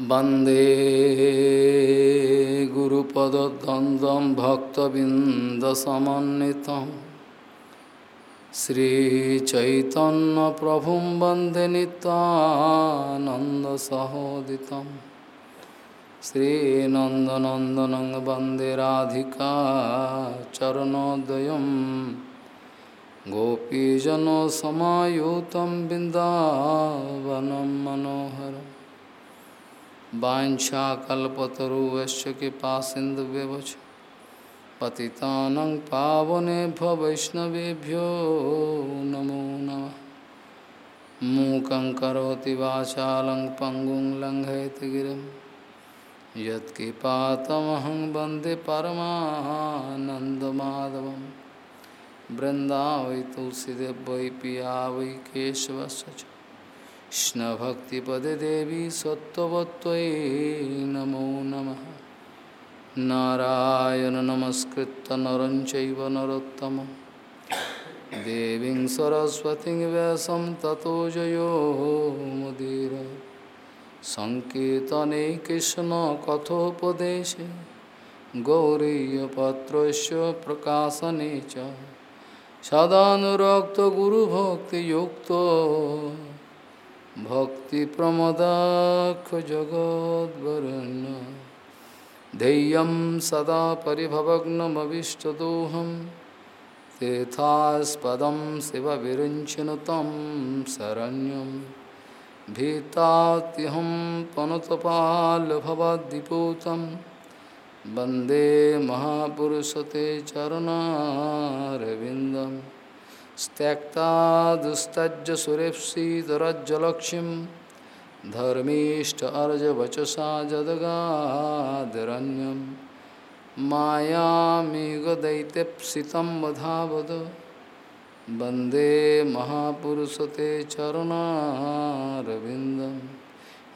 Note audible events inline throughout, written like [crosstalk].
वंदे गुरुपदद्वन्द्वं भक्तबिन्दसमन्वितं। श्रीचैतन्यप्रभुं वंदे नित्यानन्दसहोदितं। श्रीनन्दनन्दनं वंदे राधिका चरणोदयं। गोपीजनसमायुतं बिन्दावनं मनोहरम्। वाछाकल्पतरुश्च कृपा सिन्धुव्यवच पतितानं पावनेभ्यो वैष्णवेभ्यो नमो नमः। मूकं करोति वाचालं पङ्गुं लङ्घयति गिरिं। यत्कृपातमहं वंदे तुलसीदेव पिया वै केशवस्य कृष्णभक्तिपदे देवी सत्त्ववत्त्वयि नमो नमः। नारायण नमस्कृत्य नरं चैव देवीं सरस्वतीं व्यासं ततो जयो मुदीर। सङ्कीर्तने कृष्णकथोपदेशे गौरीयपत्रस्य प्रकाशने च। सदानुरक्तगुरुभक्तियुक्तो भक्तिप्रमदाक्षजगद्वरुण्य धैर्यं सदा परिभवग्नमविष्टदोहं। तेथास्पदं शिवविरिञ्चनु तं शरण्यं। भीतात्यहं पनुतपालभवद्दिपूतं। वंदे महापुरुषते चरणारविन्दम्। त्यक्ता दुस्तज सुरेप्सीदरज्जलक्ष्मीं धर्मीष्ट अर्जवचसा जदगादरण्यं मायामेघदैत्यप्सितं वधावद। वंदे महापुरुषते चरणारविन्दं।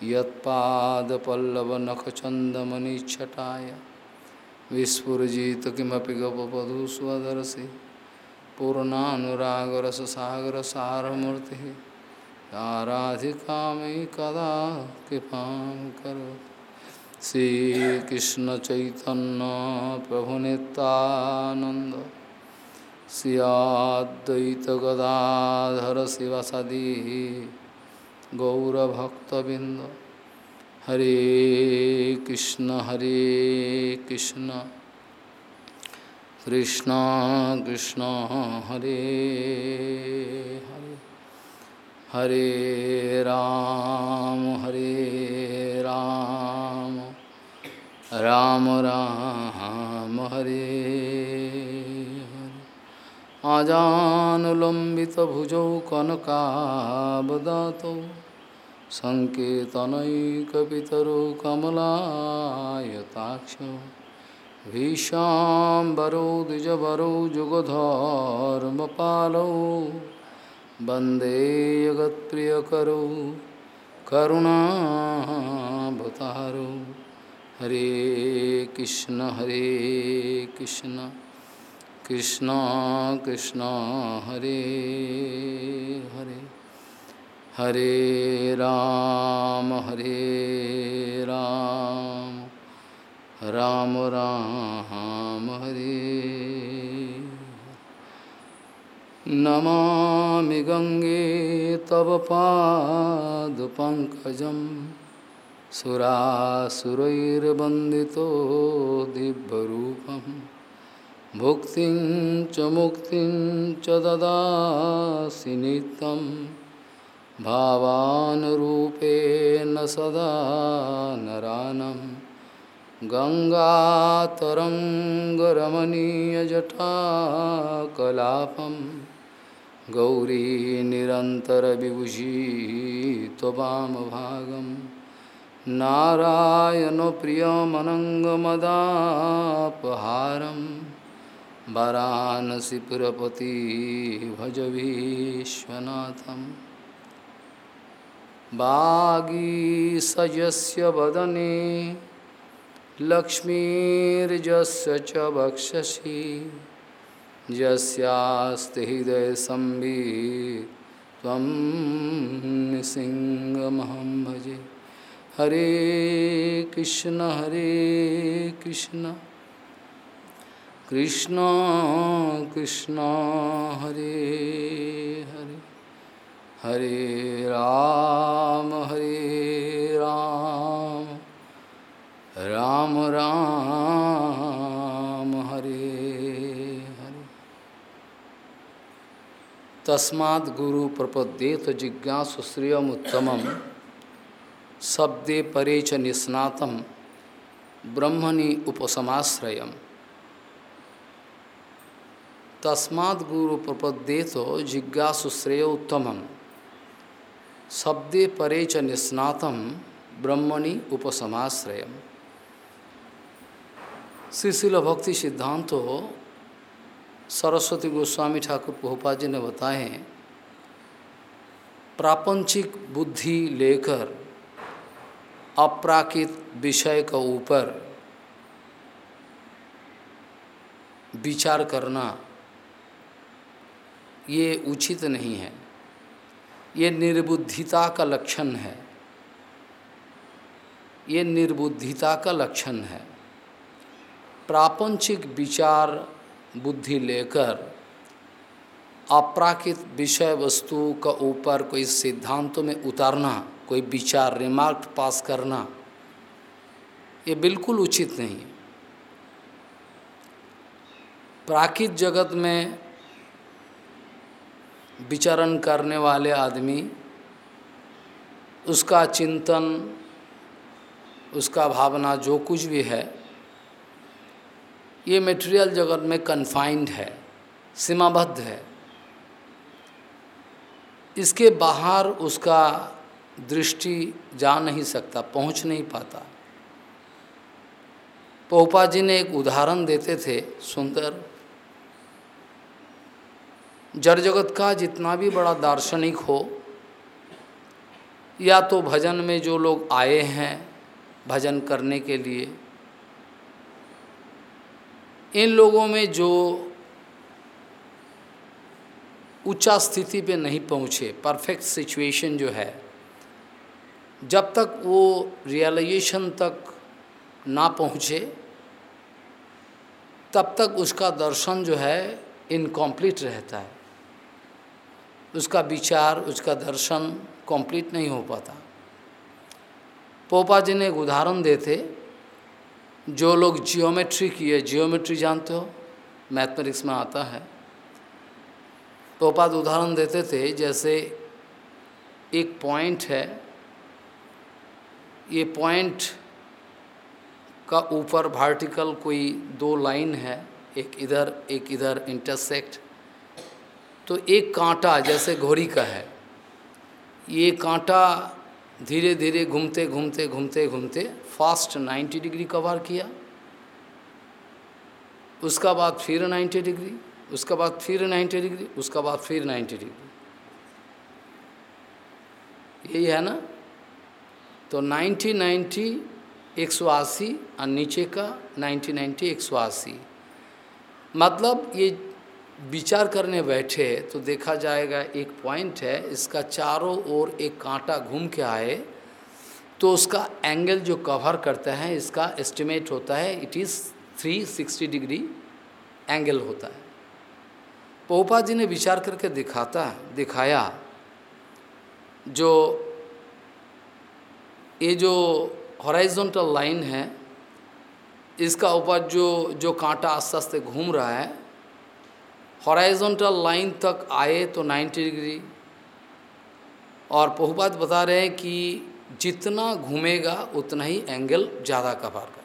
यत्पादपल्लवनखचन्दमनिच्छटाय। विस्फुरजित किमपि गपवधू स्वदर्शि पूर्णानुरागरससागरसारमूर्तिः आराधिका मयि कदा कृपां करो। श्रीकृष्णचैतन्यप्रभुनितानन्द सियाद्वैतगदाधर शिवसदी गौरभक्तबिन्द हरे कृष्ण हरे कृष्ण। कृष्ण कृष्ण, हरे हरे। हरे राम हरे राम। राम राम, हरे आजानुलम्बितभुजौ कनकावदातौ सङ्केतनैकपितरो कमलायताक्षौ। भीषाम्बरो द्विजवरो जुगधर्मपालौ वंदे जगत्प्रियकरो। करुणाभतारो। हरे कृष्ण हरे कृष्ण। कृष्ण कृष्ण, हरे हरे। हरे राम हरे राम। राम राम हरे। नमामि गङ्गे तव पादपङ्कजं सुरासुरैर्वन्दितो दिव्यरूपं। भुक्तिं च मुक्तिं च ददासि नित्यं। सदा नरानम्। गङ्गातरङ्गरमणीयजटाकलापं गौरी निरन्तरविभूषी त्ववामभागं नारायणप्रियमनङ्गमदापहारं वरानसिपुरपति भज विश्वनाथं वागीसजस्य वदने लक्ष्मीर्जस्य च हृदयसंवित् त्वं सिंहमहं भजे। हरे कृष्ण हरे कृष्ण। कृष्ण कृष्ण, हरे हरे। हरे राम, हरे राम राम, हरे हरे। तस्माद् गुरु प्रपद्येत जिज्ञासु श्रियमुत्तमं शब्दे परे च निस्नातं ब्रह्मणि उपसमाश्रयम्। तस्मात् गुरु प्रपद्येत जिज्ञासु श्रेय उत्तमम। शब्दे परे च निस्नातम। ब्रह्मणि उपसमाश्रय श्रीशिल भक्ति सिद्धांत हो सरस्वती गोस्वामी ठाकुर पोहपा जी ने बताए प्रापंचिक बुद्धि लेकर अपराकित विषय का ऊपर विचार करना ये उचित नहीं है। ये निर्बुद्धिता का लक्षण है। ये निर्बुद्धिता का लक्षण है। प्रापंचिक विचार बुद्धि लेकर अपराकित विषय वस्तु का ऊपर कोई सिद्धांतों में उतारना, कोई विचार रिमार्क पास करना, ये बिल्कुल उचित नहीं प्राकृत जगत में विचरण करने वाले आदमी, उसका चिंतन, उसका भावना जो कुछ भी है ये मेटेरियल जगत में कन्फाइंड है, सीमाबद्ध है। इसके बाहर उसका दृष्टि जा नहीं सकता, पहुँच नहीं पाता। पोपा जी ने एक उदाहरण देते थे, सुंदर। जड़ जगत का जितना भी बड़ा दार्शनिक हो, या तो भजन में जो लोग आए हैं, भजन करने के लिए इन लोगों में जो ऊँचा स्थिति पे नहीं पहुँचे परफेक्ट सिचुएशन जो है, जब तक वो रियलाइजेशन तक ना पहुँचे, तब तक उसका दर्शन जो है इनकम्प्लीट रहता है। उसका विचार, उसका दर्शन कंप्लीट नहीं हो पाता। पोपा जी ने एक उदाहरण देते। जो लोग जियोमेट्री किए जियोमेट्री जानते हो? मैथमेटिक्स में आता है। पोपा उदाहरण देते थे, जैसे एक पॉइंट है, ये पॉइंट का ऊपर वर्टिकल कोई दो लाइन है, एक इधर एक इधर इंटरसेक्ट तो एक कांटा, जैसे घोड़ी का है, ये कांटा धीरे धीरे घूमते घूमते घूमते घूमते फास्ट 90 डिग्री कवर किया। उसका बाद फिर 90 डिग्री उसका बाद फिर 90 डिग्री उसका बाद फिर 90 डिग्री यही है ना? तो 90 90 180 और नीचे का 90 90 180 मतलब ये विचार करने बैठे तो देखा जाएगा एक पॉइंट है, इसका चारों ओर एक कांटा घूम के आए तो उसका एंगल जो कवर करता है, इसका एस्टिमेट होता है इट इज़ 360 डिग्री एंगल होता है। पोपा जी ने विचार करके दिखाता, दिखाया, जो, ये जो हॉराइजॉन्टल लाइन है, इसका ऊपर जो जो कांटा आस्ते आस्ते घूम रहा है हॉराइजॉन्टल लाइन तक आए तो 90 डिग्री। और बहुपात बता रहे हैं कि जितना घूमेगा, उतना ही एंगल ज़्यादा कवर करे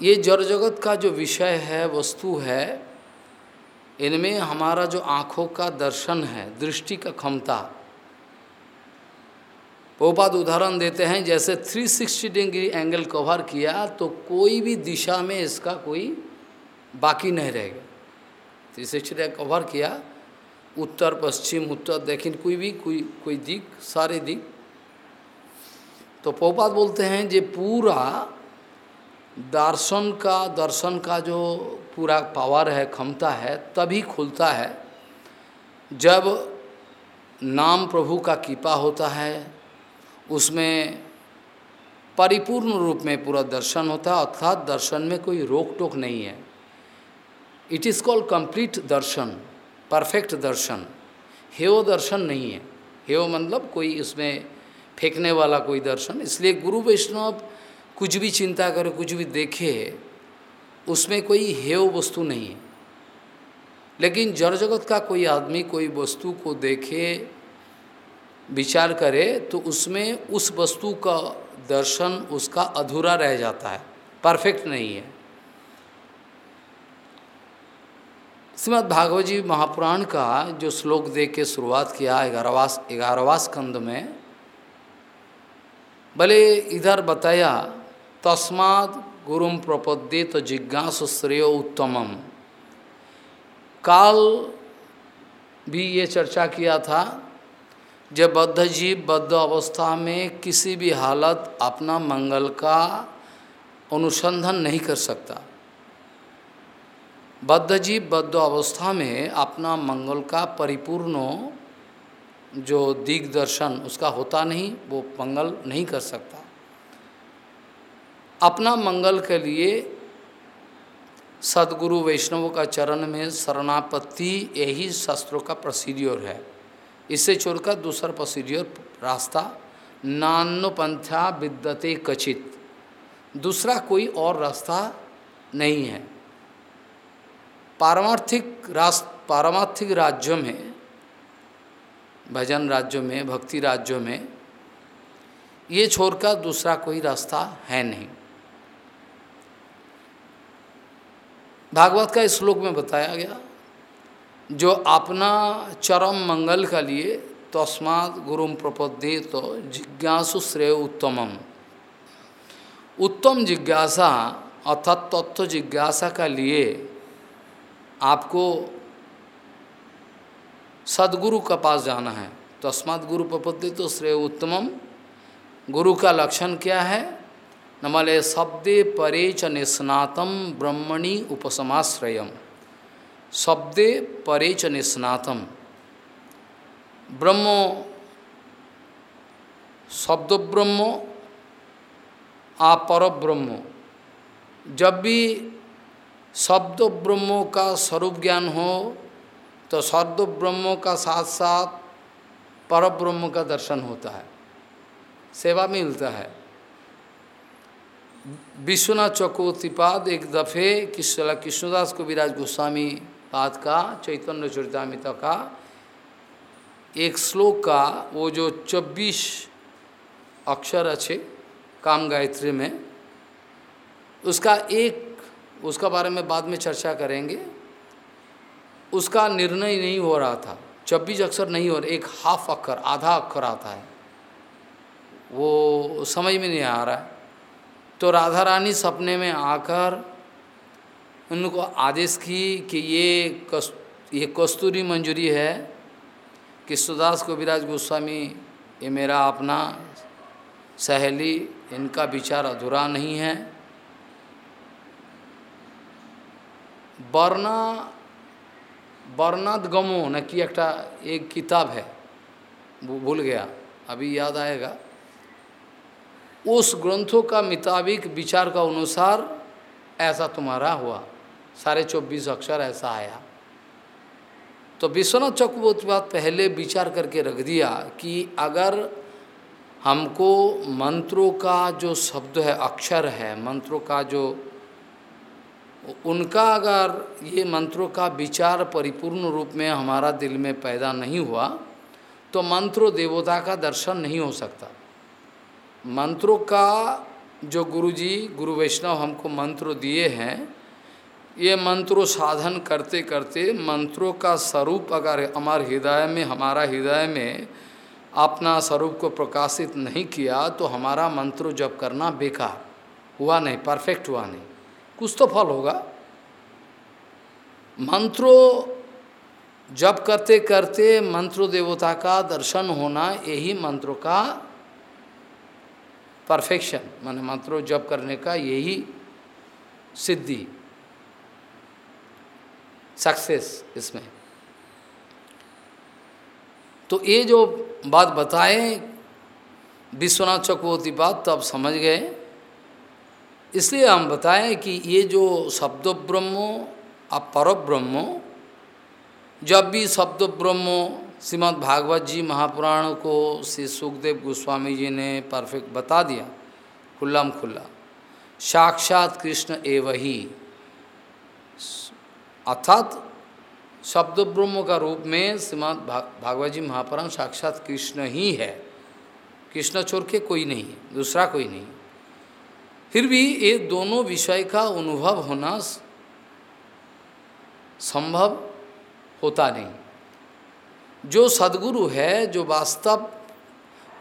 ये जड़ जगत का जो विषय है, वस्तु है, इनमें हमारा जो आँखों का दर्शन है, दृष्टि का क्षमता। पोपाद उदाहरण देते हैं, जैसे 360 डिग्री एंगल कवर किया तो कोई भी दिशा में इसका कोई बाकी नहीं रहेगा। थ्री सिक्सटी कवर किया, उत्तर, पश्चिम, उत्तर, दक्षिण, कोई भी, कोई कोई दिक, सारे दिक। तो पोपात बोलते हैं जे पूरा दर्शन का दर्शन का जो पूरा पावर है, क्षमता है, तभी खुलता है जब नाम प्रभु का कृपा होता है, उसमें परिपूर्ण रूप में पूरा दर्शन होता है, अर्थात दर्शन में कोई रोक टोक नहीं है। It is called complete Darshan perfect Darshan have दर्शन नहीं है हेव मतलब कोई इसमें फेंकने वाला कोई दर्शन इसलिए गुरु वैष्णव कुछ भी चिंता करे कुछ भी देखे उसमें कोई हेव वस्तु नहीं है लेकिन जड़ जगत का कोई आदमी कोई वस्तु को देखे विचार करे तो उसमें उस वस्तु का दर्शन उसका अधूरा रह जाता है परफेक्ट नहीं है श्रीमद भागवत जी महापुराण का जो श्लोक दे के शुरुआत किया ग्यारहवास ग्यारहवा स्कंद में, भले इधर बताया, तस्माद गुरुम प्रपद्ये तो जिज्ञास श्रेय उत्तमम। काल भी ये चर्चा किया था, जब बद्ध जीव बद्ध अवस्था में किसी भी हालत अपना मंगल का अनुसंधान नहीं कर सकता। बद्ध जीव बद्ध अवस्था में अपना मंगल का परिपूर्ण जो दिग्दर्शन उसका होता नहीं, वो मंगल नहीं कर सकता। अपना मंगल के लिए सदगुरु वैष्णव का चरण में शरणापत्ति यही शास्त्रों का प्रोसीड्योर है। इससे छोड़कर दूसरा प्रोसीड्योर रास्ता नान्नो पंथा विद्यते कचित। दूसरा कोई और रास्ता नहीं है। पारमार्थिक रास्त पारमार्थिक राज्यों में, भजन राज्यों में, भक्ति राज्यों में, ये छोड़कर दूसरा कोई रास्ता है नहीं। भागवत का श्लोक में बताया गया, जो अपना चरम मंगल का लिए तस्मात गुरुम प्रपदे तो जिज्ञासु श्रेय उत्तमम। उत्तम जिज्ञासा अर्थात तत्व जिज्ञासा का लिए आपको सदगुरु का पास जाना है। तस्मात गुरु प्रपत्ति तो श्रेय उत्तमम। गुरु का लक्षण क्या है? नमले शब्दे परे च निस्नातम ब्रह्मणि उपसमाश्रयम। शब्दे परे च निस्नातम ब्रह्मो शब्द ब्रह्मो आप पर ब्रह्मो जब भी शब्द ब्रह्मों का स्वरूप ज्ञान हो तो शब्द ब्रह्मों का साथ साथ पर ब्रह्म का दर्शन होता है। सेवा मिलता है। विश्वनाथ चकोतिपाद एक दफ़े किसला कृष्णदास को विराज गोस्वामी पाद का, चैतन्य चरितामिता का एक श्लोक का वो जो 24 अक्षर अच्छे, काम गायत्री में, उसका एक उसका बारे में बाद में चर्चा करेंगे। उसका निर्णय नहीं हो रहा था। छब्बीस अक्षर नहीं हो रहा, एक हाफ़ अक्षर, आधा अक्षर आता है। वो समझ में नहीं आ रहा है। तो राधा रानी सपने में आकर उनको आदेश की कि ये कस, ये कस्तूरी मंजूरी है कि सुदास कोविराज गोस्वामी, ये मेरा अपना सहेली, इनका विचार अधूरा नहीं है। वर्णा वर्णादगमो न कि एक किताब है। वो भूल गया। अभी याद आएगा। उस ग्रंथों का मुताबिक विचार का अनुसार ऐसा तुम्हारा हुआ। साढ़े चौबीस अक्षर ऐसा आया। तो विश्वनाथ चक्रवर्ती बात पहले विचार करके रख दिया कि अगर हमको मंत्रों का जो शब्द है, अक्षर है, मंत्रों का जो उनका अगर ये मंत्रों का विचार परिपूर्ण रूप में हमारा दिल में पैदा नहीं हुआ तो मंत्रो देवता का दर्शन नहीं हो सकता। मंत्रों का जो गुरुजी, गुरु वैष्णव हमको मंत्र दिए हैं, ये मंत्रों साधन करते करते मंत्रों का स्वरूप अगर हमारे हृदय में, हमारा हृदय में अपना स्वरूप को प्रकाशित नहीं किया तो हमारा मंत्र जब करना बेकार, हुआ नहीं परफेक्ट हुआ नहीं। कुछ तो फल होगा। मंत्रों जब करते करते मंत्र देवता का दर्शन होना यही मंत्रों का परफेक्शन मान मंत्रों जप करने का यही सिद्धि। सक्सेस इसमें। तो ये जो बात बताए, विश्वनाथ चक्रवर्ती बात तब समझ गए। इसलिए हम बताएँ कि ये जो शब्द ब्रह्मो अब पर ब्रह्मो जब भी शब्द ब्रह्मो श्रीमद् भागवत जी महापुराण को श्री सुखदेव गोस्वामी जी ने परफेक्ट बता दिया खुल्लाम खुल्ला, साक्षात कृष्ण एव ही, अर्थात शब्द ब्रह्म का रूप में श्रीमद भागवत जी महापुराण साक्षात कृष्ण ही है। कृष्ण छोड़ के कोई नहीं है, दूसरा कोई नहीं फिर भी ये दोनों विषय का अनुभव होना संभव होता नहीं। जो सदगुरु है, जो वास्तव,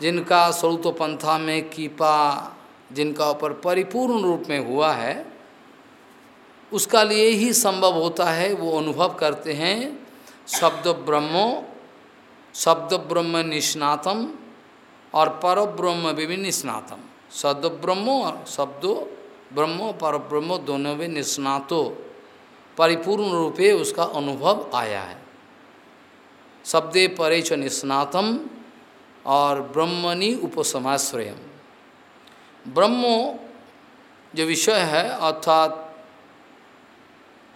जिनका स्वरूप पंथा में कीपा, जिनका ऊपर परिपूर्ण रूप में हुआ है, उसका लिए ही संभव होता है, वो अनुभव करते हैं, शब्द ब्रह्मो, शब्द ब्रह्म निष्णातम और पर ब्रह्म विभिन्न स्नातम शब्द ब्रह्मो शब्दो ब्रह्मो पर ब्रह्मो दोनों में निष्णातो परिपूर्ण रूपे उसका अनुभव आया है। शब्दे परे च निष्णातम और ब्रह्मणि उपसमाश्रयम। ब्रह्मो जो विषय है, अर्थात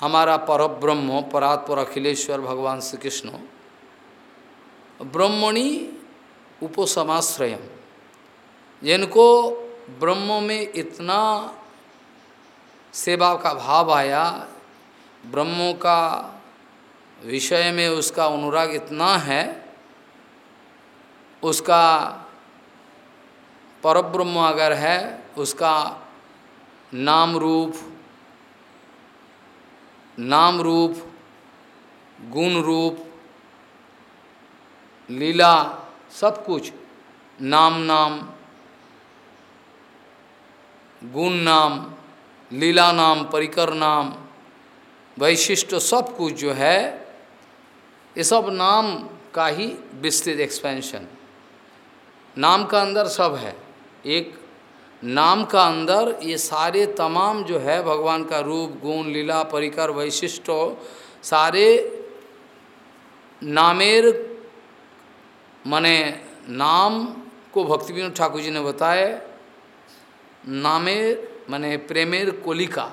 हमारा पर ब्रह्म परात्पर अखिलेश्वर, भगवान श्री कृष्ण ब्रह्मणि उपसमाश्रयम। जिनको ब्रह्म में इतना सेवा का भाव आया, ब्रह्मों का विषय में उसका अनुराग इतना है, उसका परब्रह्म अगर है, उसका नाम रूप नाम रूप, गुण रूप, लीला, सब कुछ, नाम नाम गुण नाम लीला नाम परिकर नाम वैशिष्ट सब कुछ जो है, ये सब नाम का ही विस्तृत एक्सपेंशन नाम का अंदर सब है। एक, नाम का अंदर ये सारे तमाम जो है भगवान का रूप, गुण, लीला, परिकर वैशिष्ट सारे नामेर, माने नाम को भक्ति विनोद ठाकुर जी ने बताए नामे, माने प्रेमेर कोलिका।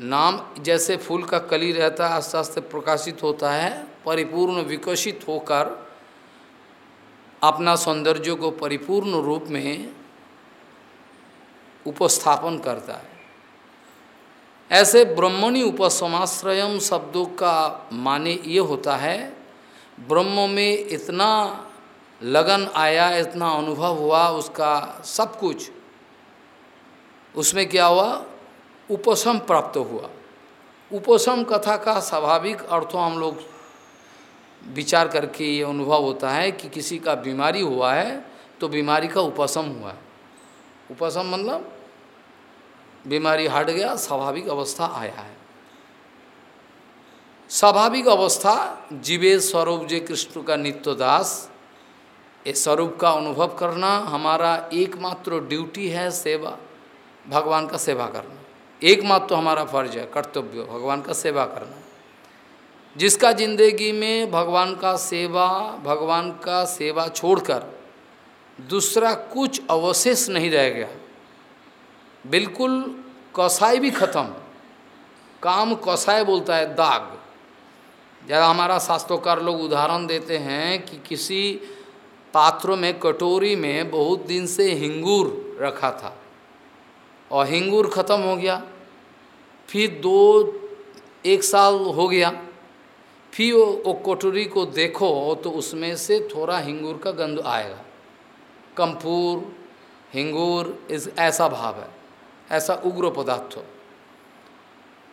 नाम जैसे फूल का कली रहता है आस्ते आस्ते प्रकाशित होता है, परिपूर्ण विकसित होकर अपना सौंदर्य को परिपूर्ण रूप में उपस्थापन करता है। ऐसे ब्रह्मणी उपसमाश्रयम शब्दों का माने ये होता है, ब्रह्म में इतना लगन आया, इतना अनुभव हुआ, उसका सब कुछ उसमें क्या हुआ? उपशम प्राप्त हुआ। उपशम कथा का स्वाभाविक अर्थों हम लोग विचार करके ये अनुभव होता है कि किसी का बीमारी हुआ है तो बीमारी का उपशम हुआ है। उपशम मतलब बीमारी हट गया, स्वाभाविक अवस्था आया है। स्वाभाविक अवस्था जीवे स्वरूप जे कृष्ण का नित्य दास इस स्वरूप का अनुभव करना हमारा एकमात्र ड्यूटी है सेवा। भगवान का सेवा करना। एकमात्र तो हमारा फ़र्ज़ है, कर्तव्य भगवान का सेवा करना। जिसका ज़िंदगी में भगवान का सेवा, भगवान का सेवा छोड़कर दूसरा कुछ अवशेष नहीं रह गया। बिल्कुल कसाई भी खत्म। काम कसाई बोलता है, दाग। जरा हमारा शास्त्रोकार लोग उदाहरण देते हैं कि किसी पात्रों में, कटोरी में बहुत दिन से हिंगूर रखा था। और हिंगूर ख़त्म हो गया। फिर दो एक साल हो गया। फिर वो, वो कटोरी को देखो तो उसमें से थोड़ा हिंगूर का गंध आएगा। कंपूर हिंगूर इस ऐसा भाव है ऐसा उग्र पदार्थ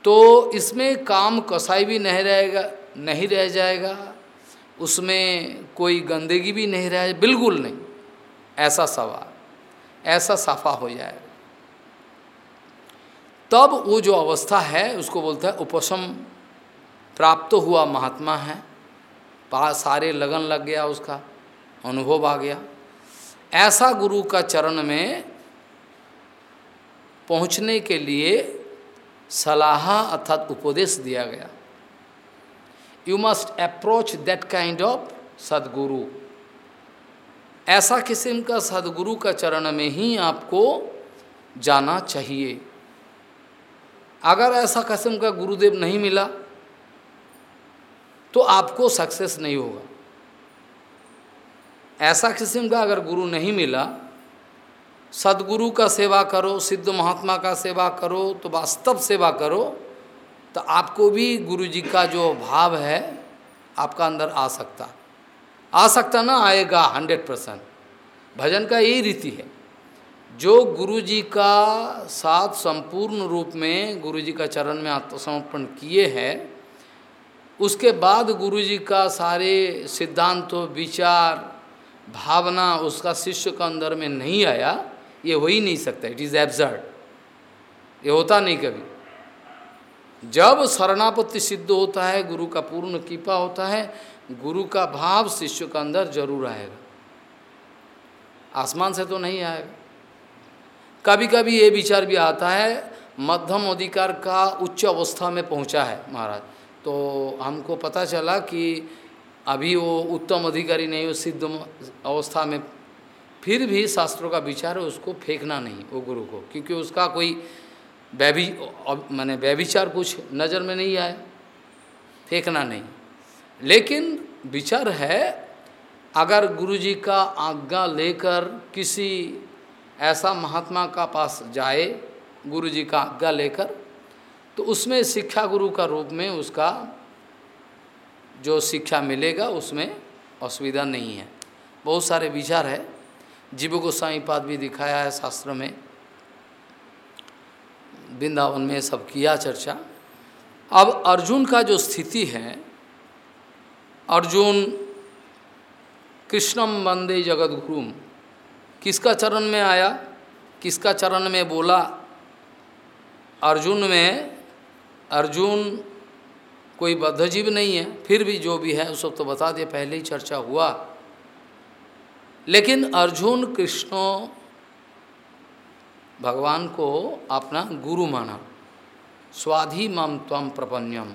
तो इसमें काम कसाई भी नहीं रहेगा नहीं रह जाएगा। उसमें कोई गंदगी भी नहीं रह बिल्कुल नहीं। ऐसा सवाल ऐसा साफा हो जाएगा। तब वो जो अवस्था है, उसको बोलता है उपशम। प्राप्त हुआ महात्मा है। सारे लगन लग गया उसका, अनुभव आ गया। ऐसा गुरु का चरण में पहुँचने के लिए सलाह अर्थात उपदेश दिया गया। You must approach that kind of sadguru. ऐसा किस्म का सदगुरु का चरण में ही आपको जाना चाहिए। अगर ऐसा किस्म का गुरुदेव नहीं मिला तो आपको सक्सेस नहीं होगा। ऐसा किस्म का अगर गुरु नहीं मिला, सदगुरु का सेवा करो, सिद्ध महात्मा का सेवा करो तो वास्तव सेवा करो तो आपको भी गुरु जी का जो भाव है, आपका अंदर आ सकता। आ सकता ना आएगा हंड्रेड परसेंट भजन का यही रीति है। जो गुरु जी का साथ संपूर्ण रूप में गुरु जी का चरण में आत्मसमर्पण किए हैं, उसके बाद गुरु जी का सारे सिद्धांतों, विचार, भावना उसका शिष्य का अंदर में नहीं आया, ये हो ही नहीं सकता। इट इज़ एब्जर्ड ये होता नहीं कभी। जब शरणापत्ति सिद्ध होता है, गुरु का पूर्ण कृपा होता है, गुरु का भाव शिष्य का अंदर ज़रूर आएगा। आसमान से तो नहीं आएगा। कभी कभी ये विचार भी आता है, मध्यम अधिकार का उच्च अवस्था में पहुँचा है महाराज। तो हमको पता चला कि अभी वो उत्तम अधिकारी नहीं हो सिद्ध अवस्था में फिर भी शास्त्रों का विचार है, उसको फेंकना नहीं, वो गुरु को, क्योंकि उसका कोई वैभि मैंने व्यभिचार कुछ नज़र में नहीं आए फेंकना नहीं। लेकिन विचार है, अगर गुरु जी का आज्ञा लेकर किसी ऐसा महात्मा का पास जाए गुरु जी का आज्ञा लेकर तो उसमें शिक्षा गुरु का रूप में उसका जो शिक्षा मिलेगा, उसमें असुविधा नहीं है। बहुत सारे विचार है। जीव गोस्वामी पाद भी दिखाया है शास्त्र में। वृंदावन में सब किया चर्चा। अब अर्जुन का जो स्थिति है, अर्जुन कृष्णम वंदे जगत गुरुम किसका चरण में आया? किसका चरण में बोला? अर्जुन में, अर्जुन कोई बद्धजीव नहीं है, फिर भी जो भी है, उस सब तो बता दिए पहले ही चर्चा हुआ। लेकिन अर्जुन कृष्ण भगवान को अपना गुरु माना। स्वाधि मम तम प्रपन्यम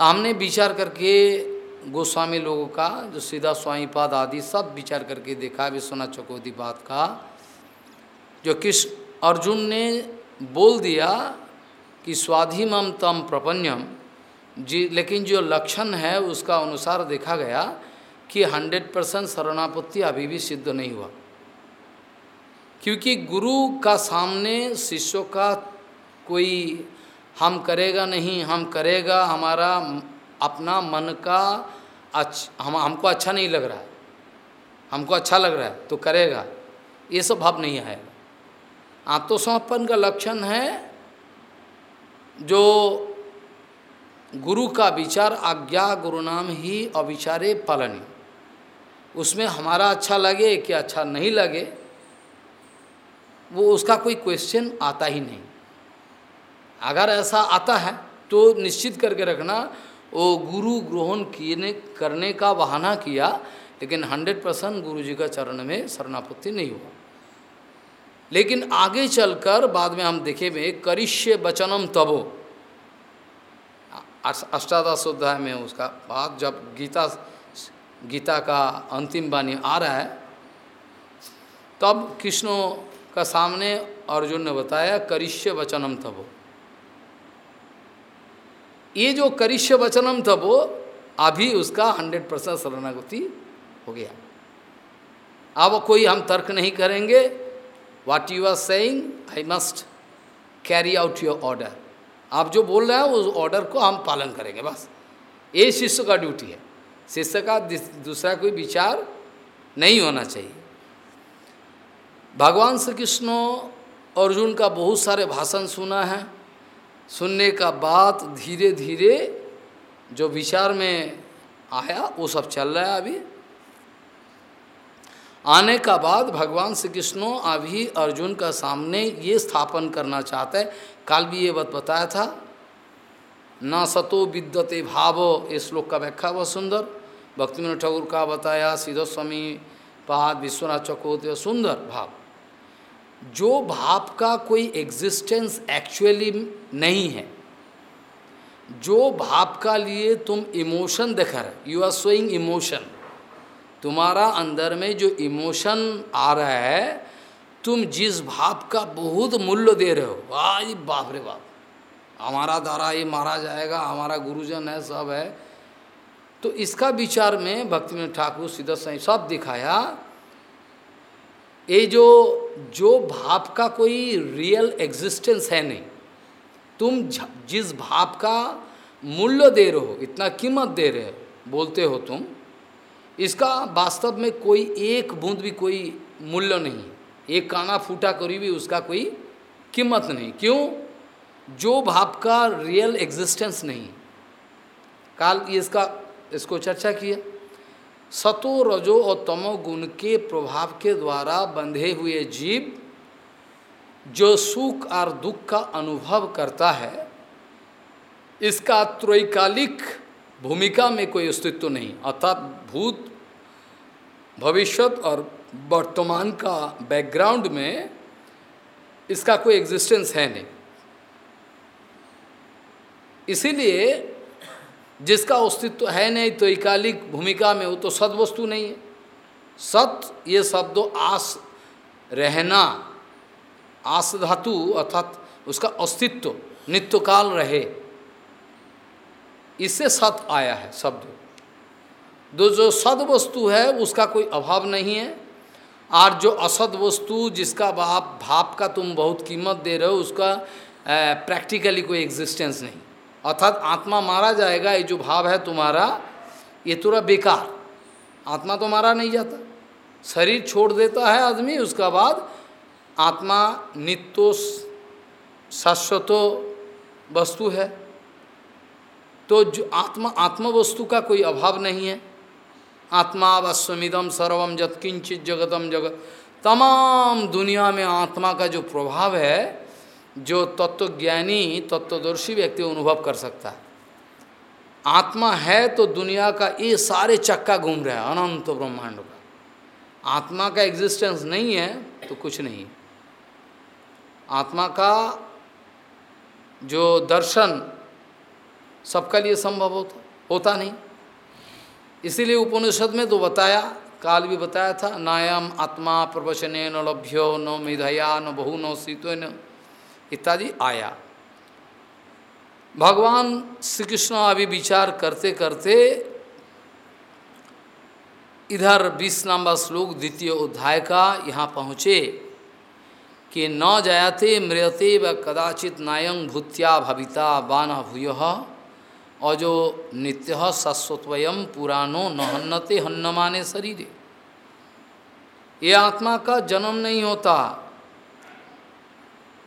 हमने विचार करके गोस्वामी लोगों का, जो सीधा स्वामीपाद आदि सब विचार करके देखा, विश्वनाथ चकोदी बात का, जो कृष्ण अर्जुन ने बोल दिया कि स्वाधिमम तम प्रपन्यम जी, लेकिन जो लक्षण है, उसका अनुसार देखा गया कि हंड्रेड परसेंट शरणापत्ति अभी भी सिद्ध नहीं हुआ। क्योंकि गुरु का सामने शिष्यों का कोई, हम करेगा नहीं, हम करेगा, हमारा अपना मन का अच्छा हम, हमको अच्छा नहीं लग रहा है। हमको अच्छा लग रहा है तो करेगा। ये सब भाव नहीं आएगा। आत्मसमर्पण का लक्षण है जो गुरु का विचार, आज्ञा, गुरु नाम ही अविचारे पालनी उसमें हमारा अच्छा लगे कि अच्छा नहीं लगे, वो उसका कोई क्वेश्चन आता ही नहीं। अगर ऐसा आता है तो निश्चित करके रखना वो गुरु ग्रहण किए करने का बहाना किया, लेकिन हंड्रेड परसेंट गुरु जी का चरण में शरणापत्ति नहीं हुआ। लेकिन आगे चलकर बाद में हम देखे करिष्य वचनम तबो अष्टादश अध्याय में उसका बात जब गीता गीता का अंतिम वाणी आ रहा है, तब कृष्ण का सामने अर्जुन ने बताया, करिष्य वचनम तबो ये जो करिष्य वचनम था वो, अभी उसका हंड्रेड परसेंट शरणागति हो गया। अब कोई हम तर्क नहीं करेंगे। What you are saying I must carry out your order आप जो बोल रहे हैं, उस ऑर्डर को हम पालन करेंगे, बस। ये शिष्य का ड्यूटी है। शिष्य का दूसरा कोई विचार नहीं होना चाहिए। भगवान श्री कृष्ण अर्जुन का बहुत सारे भाषण सुना है। सुनने का बात धीरे धीरे जो विचार में आया, वो सब चल रहा है अभी। आने का बाद भगवान श्री कृष्णो अभी अर्जुन का सामने ये स्थापन करना चाहते हैं। काल भी ये बात बताया था, न सतो विद्यते भाव ये श्लोक का व्याख्या बहुत सुंदर। भक्ति ठाकुर का बताया सीधो स्वामी पाद विश्वनाथ चकोत सुंदर भाव। जो भाव का कोई एग्जिस्टेंस एक्चुअली नहीं है। जो भाव का लिए तुम इमोशन दिखा रहे यू आर शोइंग इमोशन तुम्हारा अंदर में जो इमोशन आ रहा है, तुम जिस भाव का बहुत मूल्य दे रहे हो आज बाप रे बाप। हमारा द्वारा ये मारा जाएगा, हमारा गुरुजन है, सब है। तो इसका विचार में भक्ति में ठाकुर सीधा साई सब दिखाया ये जो जो भाव का कोई रियल एग्जिस्टेंस है नहीं। तुम जिस भाव का मूल्य दे रहे हो, इतना कीमत दे रहे हो, बोलते हो तुम, इसका वास्तव में कोई एक बूंद भी कोई मूल्य नहीं एक काना फूटा करी भी उसका कोई कीमत नहीं। क्यों? जो भाव का रियल एग्जिस्टेंस नहीं काल इसका, इसको चर्चा किया सतो रजो और तमो गुण के प्रभाव के द्वारा बंधे हुए जीव जो सुख और दुख का अनुभव करता है, इसका त्रैकालिक भूमिका में कोई अस्तित्व नहीं। अर्थात भूत भविष्यत और वर्तमान का बैकग्राउंड में इसका कोई एग्जिस्टेंस है नहीं। इसीलिए जिसका अस्तित्व है नहीं तो इकालिक भूमिका में वो तो सद वस्तु नहीं है। सत, ये शब्द आस, रहना, आस धातु अर्थात उसका अस्तित्व, नित्यकाल रहे। इससे सत आया है, शब्द। दो जो सद वस्तु है, उसका कोई अभाव नहीं है। और जो असद वस्तु जिसका भाव भाप का तुम बहुत कीमत दे रहे हो, उसका प्रैक्टिकली कोई एग्जिस्टेंस नहीं। अर्थात आत्मा मारा जाएगा, ये जो भाव है तुम्हारा, ये तुरा बेकार। आत्मा तो मारा नहीं जाता। शरीर छोड़ देता है आदमी, उसका बाद आत्मा नित्यो शाश्वतो वस्तु है। तो जो आत्मा आत्म वस्तु का कोई अभाव नहीं है। आत्मा वस्वमिदम सर्वम जत्किंचित जगतम जगत तमाम दुनिया में आत्मा का जो प्रभाव है जो तत्वज्ञानी, तत्वदर्शी व्यक्ति अनुभव कर सकता है। आत्मा है तो दुनिया का ये सारे चक्का घूम रहा है, अनंत ब्रह्मांड का। आत्मा का एग्जिस्टेंस नहीं है तो कुछ नहीं। आत्मा का जो दर्शन, सबका लिए संभव होता होता नहीं। इसीलिए उपनिषद में तो बताया, काल भी बताया था, नायम आत्मा प्रवचने न लभ्यो न मिधया न बहु न शीतो न इत्यादि आया। भगवान श्री कृष्ण अभी विचार करते करते इधर बीस नंबर श्लोक द्वितीय अध्याय का यहाँ पहुँचे कि न जयाते मृयते व कदाचित नायं भूत्या भविता बान भूय, और जो नित्य शाश्वतवयम पुराणो न हन्नते, हन्नमाने शरीर। ये आत्मा का जन्म नहीं होता।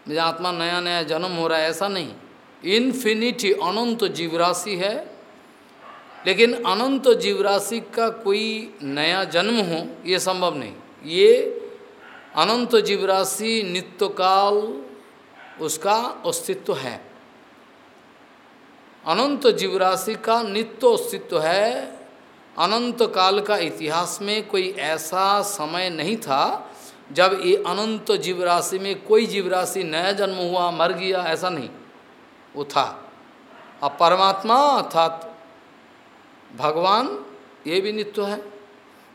मेरा आत्मा नया नया जन्म हो रहा है, ऐसा नहीं। इन्फिनिटी अनंत जीवराशि है, लेकिन अनंत जीवराशि का कोई नया जन्म हो, ये संभव नहीं। ये अनंत जीवराशि नित्यकाल उसका अस्तित्व है। अनंत जीवराशि का नित्य अस्तित्व है। अनंत काल का इतिहास में कोई ऐसा समय नहीं था जब ये अनंत जीव राशि में कोई जीवराशि नया जन्म हुआ, मर गया, ऐसा नहीं। वो था। अब परमात्मा अर्थात भगवान, ये भी नित्य है।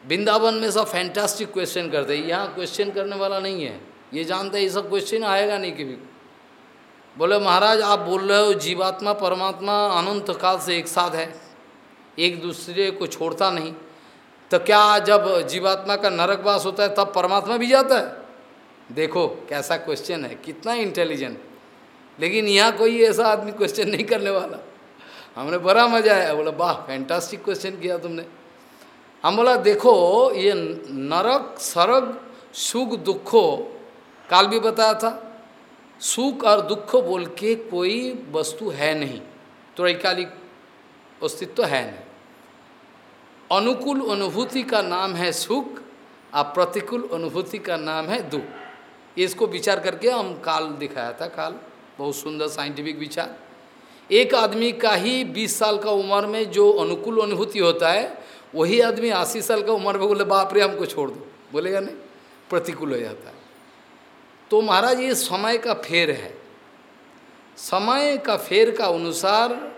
वृंदावन में सब फैंटास्टिक क्वेश्चन करते हैं। यहाँ क्वेश्चन करने वाला नहीं है। ये जानते हैं, ये सब क्वेश्चन आएगा नहीं कभी। बोले, महाराज, आप बोल रहे हो जीवात्मा, परमात्मा अनंत काल से एक साथ है। एक दूसरे को छोड़ता नहीं। तो क्या जब जीवात्मा का नरकवास होता है, तब परमात्मा भी जाता है? देखो, कैसा क्वेश्चन है, कितना इंटेलिजेंट लेकिन यहाँ कोई ऐसा आदमी क्वेश्चन नहीं करने वाला। हमने बड़ा मज़ा आया, बोला, वाह फैंटास्टिक क्वेश्चन किया तुमने। हम बोला, देखो, ये नरक, सरग, सुख, दुखो, काल भी बताया था। सुख और दुख बोल के कोई वस्तु है नहीं। त्रैकालिक अस्तित्व है नहीं। अनुकूल अनुभूति का नाम है सुख और प्रतिकूल अनुभूति का नाम है दुख। इसको विचार करके हम काल दिखाया था, काल। बहुत सुंदर साइंटिफिक विचार। एक आदमी का ही 20 साल का उम्र में जो अनुकूल अनुभूति होता है, वही आदमी अस्सी साल का उम्र में बोले, बाप रे, हमको छोड़ दो। बोलेगा, नहीं, प्रतिकूल हो जाता है। तो महाराज, ये समय का फेर है। समय का फेर का अनुसार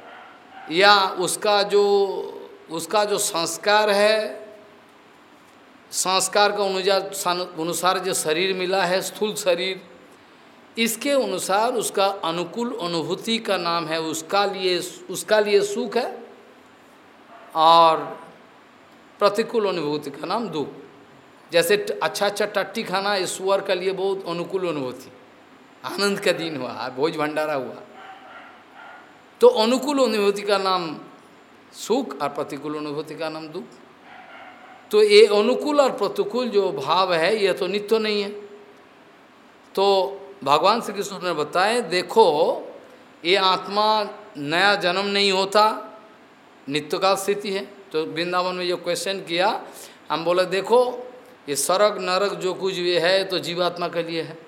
या उसका जो उसका जो संस्कार है, संस्कार का अनुसार अनुसार जो शरीर मिला है, स्थूल शरीर, इसके अनुसार उसका अनुकूल अनुभूति का नाम है, उसका लिए उसका लिए सुख है और प्रतिकूल अनुभूति का नाम दुख। जैसे अच्छा अच्छा टट्टी खाना ईश्वर के लिए बहुत अनुकूल अनुभूति। आनंद का दिन हुआ, भोज भंडारा हुआ। तो अनुकूल अनुभूति का नाम सुख और प्रतिकूल अनुभूति का नाम दुख तो ये अनुकूल और प्रतिकूल जो भाव है, ये तो नित्य नहीं है। तो भगवान श्री कृष्ण ने बताए देखो, ये आत्मा नया जन्म नहीं होता, नित्य का स्थिति है। तो वृंदावन में जो क्वेश्चन किया, हम बोले, देखो, ये सरग नरक जो कुछ भी है तो जीवात्मा के लिए है।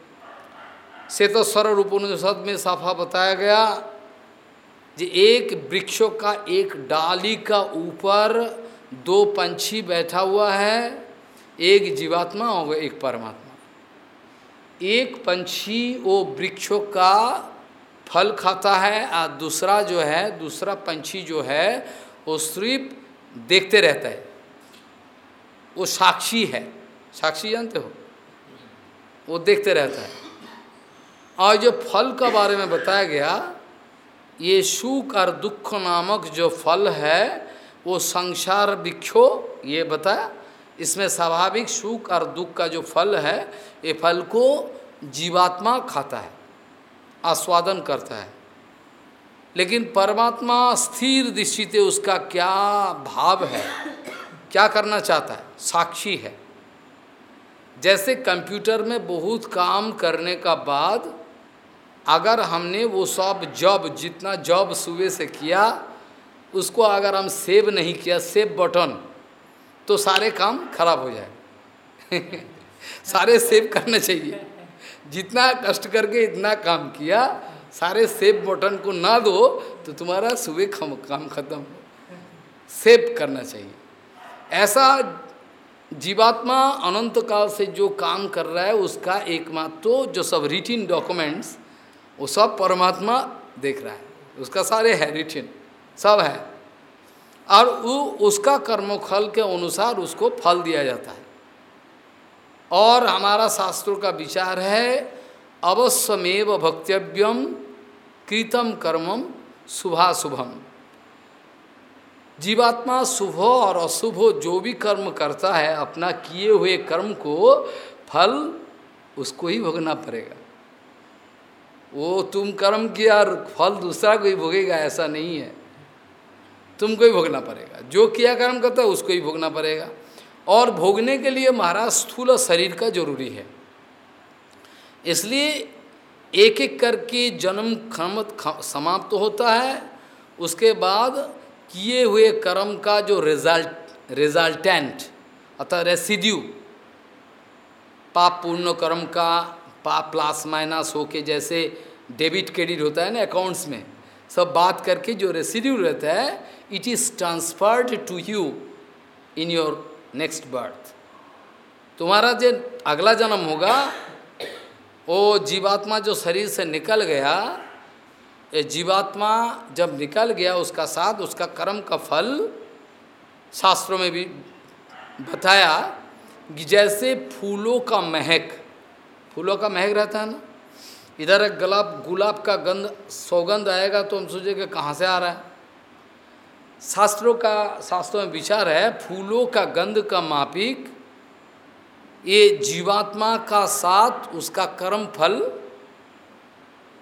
से तो सर उपनिषद में साफा बताया गया कि एक वृक्षों का एक डाली का ऊपर दो पंछी बैठा हुआ है, एक जीवात्मा और एक परमात्मा। एक पंछी वो वृक्षों का फल खाता है, और दूसरा जो है, दूसरा पंछी जो है, वो सिर्फ़ देखते रहता है। वो साक्षी है। साक्षी जानते हो? वो देखते रहता है। और जो फल का बारे में बताया गया ये सुख और दुख नामक जो फल है, वो संसार भिक्षो ये बताया इसमें स्वाभाविक सुख और दुख का जो फल है, ये फल को जीवात्मा खाता है, आस्वादन करता है। लेकिन परमात्मा स्थिर दृष्टि उसका क्या भाव है? क्या करना चाहता है? साक्षी है। जैसे कंप्यूटर में बहुत काम करने का बाद अगर हमने वो सब जॉब जितना जॉब सुबह से किया उसको अगर हम सेव नहीं किया सेव बटन तो सारे काम खराब हो जाए। [laughs] सारे सेव करना चाहिए। जितना कष्ट करके इतना काम किया सारे सेव बटन को ना दो तो तुम्हारा सुबह खम, काम खत्म। सेव करना चाहिए। ऐसा जीवात्मा अनंत काल से जो काम कर रहा है उसका एकमात्र तो जो सब रिटिन डॉक्यूमेंट्स वो सब परमात्मा देख रहा है। उसका सारे है रिटिन सब है। और वो उसका कर्मफल के अनुसार उसको फल दिया जाता है। और हमारा शास्त्रों का विचार है, अवश्यमेव भक्तव्यम कृतम कर्मम शुभाशुभम। जीवात्मा शुभ और अशुभ जो भी कर्म करता है, अपना किए हुए कर्म को फल उसको ही भोगना पड़ेगा। वो तुम कर्म किया और फल दूसरा कोई भोगेगा, ऐसा नहीं है। तुमको ही भोगना पड़ेगा। जो किया कर्म करता है, उसको ही भोगना पड़ेगा। और भोगने के लिए महाराज स्थूल शरीर का ज़रूरी है। इसलिए एक एक करके जन्म खमत समाप्त तो होता है। उसके बाद किए हुए कर्म का जो रिज़ल्ट, रिजल्टेंट, अतः रेसिड्यू, पाप पूर्ण कर्म का पाप प्लस माइनस हो के जैसे डेबिट क्रेडिट होता है ना अकाउंट्स में, सब बात करके जो रेसिड्यू रहता है it is transferred to you in your next birth तुम्हारा जो अगला जन्म होगा वो जीवात्मा जो शरीर से निकल गया, ये जीवात्मा जब निकल गया उसका साथ, उसका कर्म का फल शास्त्रों में भी बताया कि जैसे फूलों का महक फूलों का महक रहता है ना? इधर एक गुलाब गुलाब का गंध, सौगंध आएगा तो हम सोचेंगे कहाँ से आ रहा है? शास्त्रों का, शास्त्रों में विचार है, फूलों का गंध का मापिक, ये जीवात्मा का साथ, उसका कर्म फल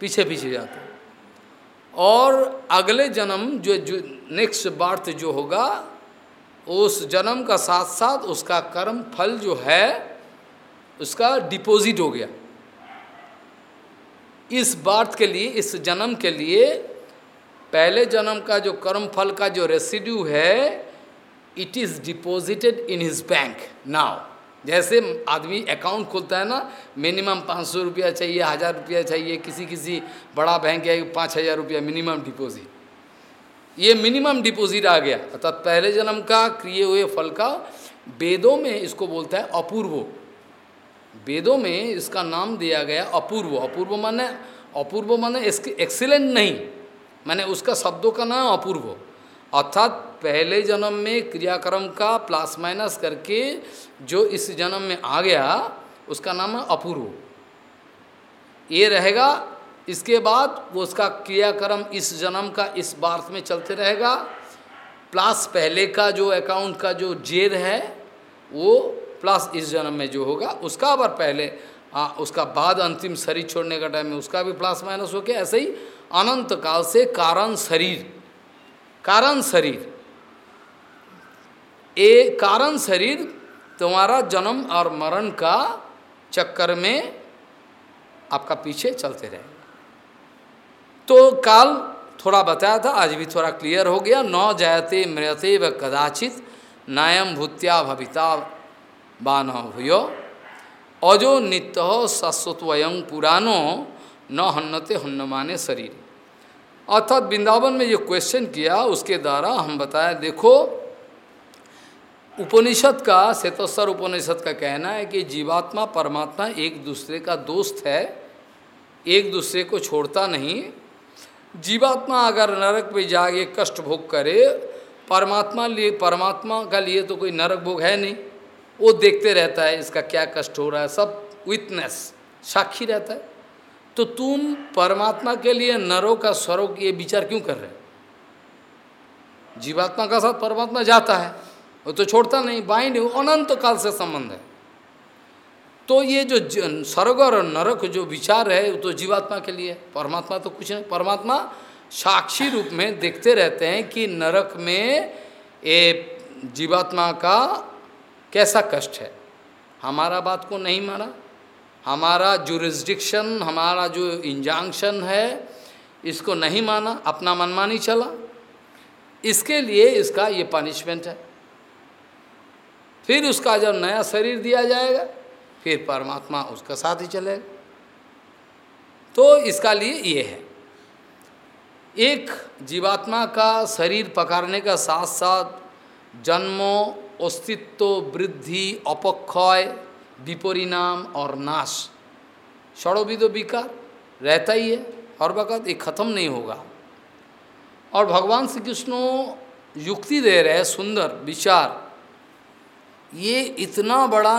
पीछे पीछे जाता है। और अगले जन्म जो जो नेक्स्ट बर्थ जो होगा, उस जन्म का साथ साथ उसका कर्म फल जो है उसका डिपॉजिट हो गया। इस बात के लिए, इस जन्म के लिए, पहले जन्म का जो कर्म फल का जो रेसिड्यू है it is deposited in his bank now जैसे आदमी अकाउंट खोलता है ना मिनिमम पाँच सौ रुपया चाहिए, हज़ार रुपया चाहिए, किसी किसी बड़ा बैंक है पाँच हज़ार रुपया मिनिमम डिपॉजिट ये मिनिमम डिपॉजिट आ गया। अर्थात पहले जन्म का, किए हुए फल का, वेदों में इसको बोलता है अपूर्व। वेदों में इसका नाम दिया गया अपूर्व। अपूर्व माने अपूर्व माने एक्सीलेंट नहीं, मैंने उसका शब्दों का नाम अपूर्व। अर्थात पहले जन्म में क्रियाक्रम का प्लस माइनस करके जो इस जन्म में आ गया, उसका नाम है अपूर्व। ये रहेगा, इसके बाद वो उसका क्रियाक्रम इस जन्म का इस बार्थ में चलते रहेगा। प्लस पहले का जो अकाउंट का जो जेर है, वो प्लस इस जन्म में जो होगा उसका अगर पहले आ, उसका बाद अंतिम शरीर छोड़ने का टाइम में उसका भी प्लस माइनस हो गया ऐसे ही अनंत काल से कारण शरीर कारण शरीर। ए कारण शरीर तुम्हारा जन्म और मरण का चक्कर में आपका पीछे चलते रहेगा तो काल थोड़ा बताया था आज भी थोड़ा क्लियर हो गया नौ जयते व कदाचित नायम भूत्या भविता बान भूयो अजो नित्य शाश्वतवयं पुरानो न हन्नते हन्नमाने शरीर। अर्थात वृंदावन में जो क्वेश्चन किया, उसके द्वारा हम बताया, देखो, उपनिषद का श्वेतोत्तर उपनिषद का कहना है कि जीवात्मा, परमात्मा एक दूसरे का दोस्त है, एक दूसरे को छोड़ता नहीं। जीवात्मा अगर नरक में जाके कष्ट भोग करे, परमात्मा लिए, परमात्मा का लिए तो कोई नरक भोग है नहीं। वो देखते रहता है, इसका क्या कष्ट हो रहा है, सब विटनेस साक्षी रहता है। तो तुम परमात्मा के लिए नरों का स्वरों ये विचार क्यों कर रहे हो? जीवात्मा का साथ परमात्मा जाता है, वो तो छोड़ता नहीं, बाइंड अनंत काल से संबंध है। तो ये जो स्वर्ग और नरक जो विचार है, वो तो जीवात्मा के लिए परमात्मा तो कुछ नहीं, परमात्मा साक्षी रूप में देखते रहते हैं कि नरक में ये जीवात्मा का कैसा कष्ट है? हमारा बात को नहीं माना। हमारा जो जुरिस्डिक्शन हमारा जो इंजांक्शन है, इसको नहीं माना। अपना मनमानी चला। इसके लिए इसका ये पनिशमेंट है। फिर उसका जब नया शरीर दिया जाएगा, फिर परमात्मा उसका साथ ही चलेगा। तो इसका लिए ये है। एक जीवात्मा का शरीर पकड़ने का साथ साथ जन्मों अस्तित्व वृद्धि अपक्षय विपरिणाम और नाश षड़ोविदो विकार रहता ही है हर वक़्त ये खत्म नहीं होगा और भगवान श्री कृष्ण युक्ति दे रहे हैं सुंदर विचार ये इतना बड़ा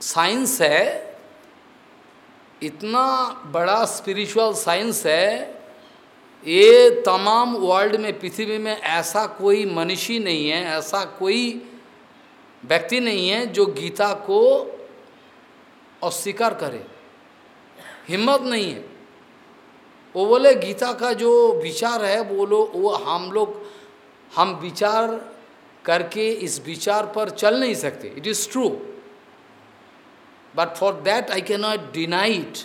साइंस है इतना बड़ा स्पिरिचुअल साइंस है ये तमाम वर्ल्ड में पृथ्वी में ऐसा कोई मनुष्य नहीं है, ऐसा कोई व्यक्ति नहीं है जो गीता को अस्वीकार करे। हिम्मत नहीं है। वो बोले, गीता का जो विचार है बोलो वो हम लोग, हम विचार करके इस विचार पर चल नहीं सकते। It is true but for that I can not deny it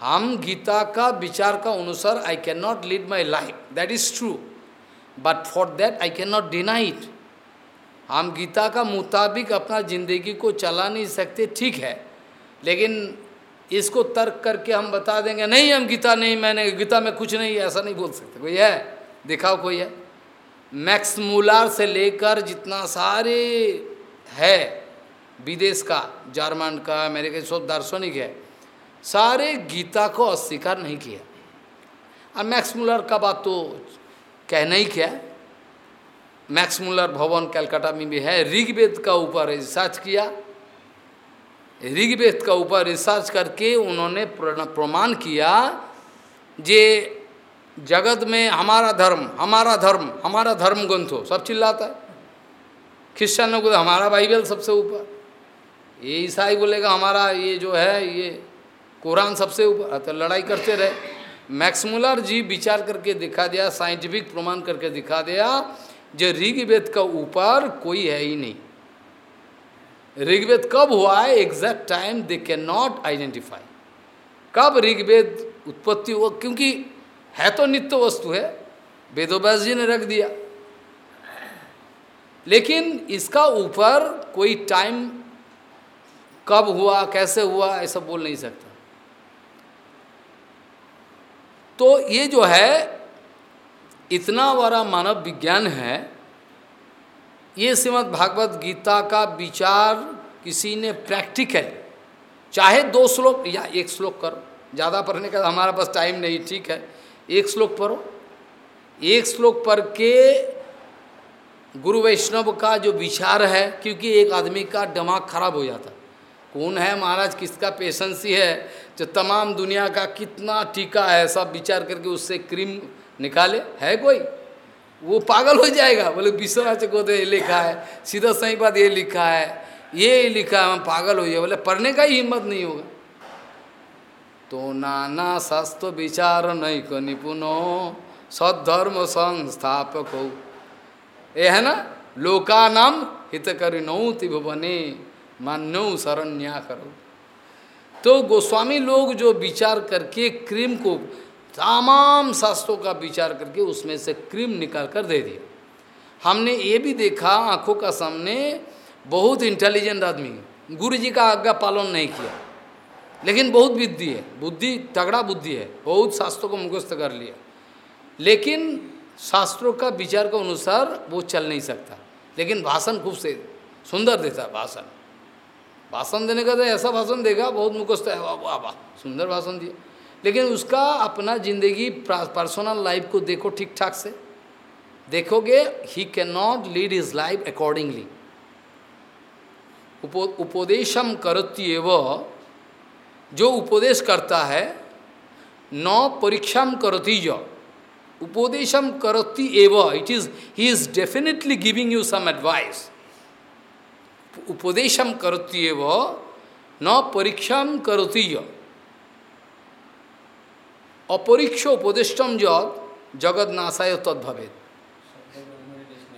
हम गीता का विचार का अनुसार I can not lead my life that is true but for that I can not deny it हम गीता का मुताबिक अपना ज़िंदगी को चला नहीं सकते, ठीक है। लेकिन इसको तर्क करके हम बता देंगे, नहीं, हम गीता नहीं, मैंने, गीता में कुछ नहीं, ऐसा नहीं बोल सकते। कोई है? दिखाओ कोई है? मैक्स मूलार से लेकर जितना सारे है, विदेश का, जर्मन का, अमेरिका सब दार्शनिक है, सारे गीता को अस्वीकार नहीं किया। और मैक्स मूलर का बात तो कहना ही क्या मैक्स मूलर भवन कलकत्ता में भी है। ऋग्वेद का ऊपर रिसर्च किया। ऋग्वेद का ऊपर रिसर्च करके उन्होंने प्रमाण किया जे जगत में हमारा धर्म हमारा धर्म हमारा धर्म ग्रंथो सब चिल्लाता है। क्रिश्चियनों को हमारा बाइबल सबसे ऊपर। ये ईसाई बोलेगा हमारा ये जो है, ये कुरान सबसे ऊपर। तो लड़ाई करते रहे। मैक्समुलर जी विचार करके दिखा दिया, साइंटिफिक प्रमाण करके दिखा दिया जो ऋग्वेद का ऊपर कोई है ही नहीं। ऋग्वेद कब हुआ है? Exact time they can not identify कब ऋग्वेद उत्पत्ति हुआ? क्योंकि है तो नित्य वस्तु है, वेदोव्यास जी ने रख दिया। लेकिन इसका ऊपर कोई टाइम कब हुआ, कैसे हुआ ऐसा बोल नहीं सकता। तो ये जो है इतना बड़ा मानव विज्ञान है, ये श्रीमद भागवत गीता का विचार किसी ने प्रैक्टिकल चाहे दो श्लोक, या एक श्लोक करो, ज़्यादा पढ़ने का हमारा पास टाइम नहीं, ठीक है। एक श्लोक पढ़ो। एक श्लोक पढ़ के गुरु वैष्णव का जो विचार है, क्योंकि एक आदमी का दिमाग खराब हो जाता। कौन है महाराज, किसका पेशेंसी है? जो तमाम दुनिया का कितना टीका है, सब विचार करके उससे क्रीम निकाले, है कोई? वो पागल हो जाएगा। बोले विश्वनाथ तो ये लिखा है, सीधा सही बात ये लिखा है, ये लिखा है, हम पागल हो जाए बोले, पढ़ने का ही हिम्मत नहीं होगा। तो नाना शास्त्र विचार नहीं को निपुणो सद्धर्म संस्थापक। हो ये है ना? लोकानाम हित कर नौ त्रिभुवने मान्यो शरण्या करो तो गोस्वामी लोग जो विचार करके क्रीम को तमाम शास्त्रों का विचार करके उसमें से क्रीम निकाल कर दे दिया। हमने ये भी देखा आँखों का सामने, बहुत इंटेलिजेंट आदमी। गुरु जी का आज्ञा पालन नहीं किया। लेकिन बहुत बुद्धि है। बुद्धि, तगड़ा बुद्धि है। बहुत शास्त्रों को मुखस्त कर लिया। लेकिन शास्त्रों का विचार के अनुसार वो चल नहीं सकता। लेकिन भाषण खूब से सुंदर देता भाषण। भाषण देने का तो ऐसा भाषण देगा, बहुत मुखस्त है। वाह वाह वाह, सुंदर भाषण दिया। लेकिन उसका अपना ज़िंदगी पर्सनल लाइफ को देखो ठीक ठाक से। देखोगे he can not lead his life accordingly उपो, उपदेशम करती एव, जो उपदेश करता है, न परीक्षाम करती जो उपदेशम करती एव it is he is definitely giving you some advice उपदेशम करती एव, न परीक्षाम करती जो अपरीक्ष उपदिष्टम जग जगत नाशाय तद्भवे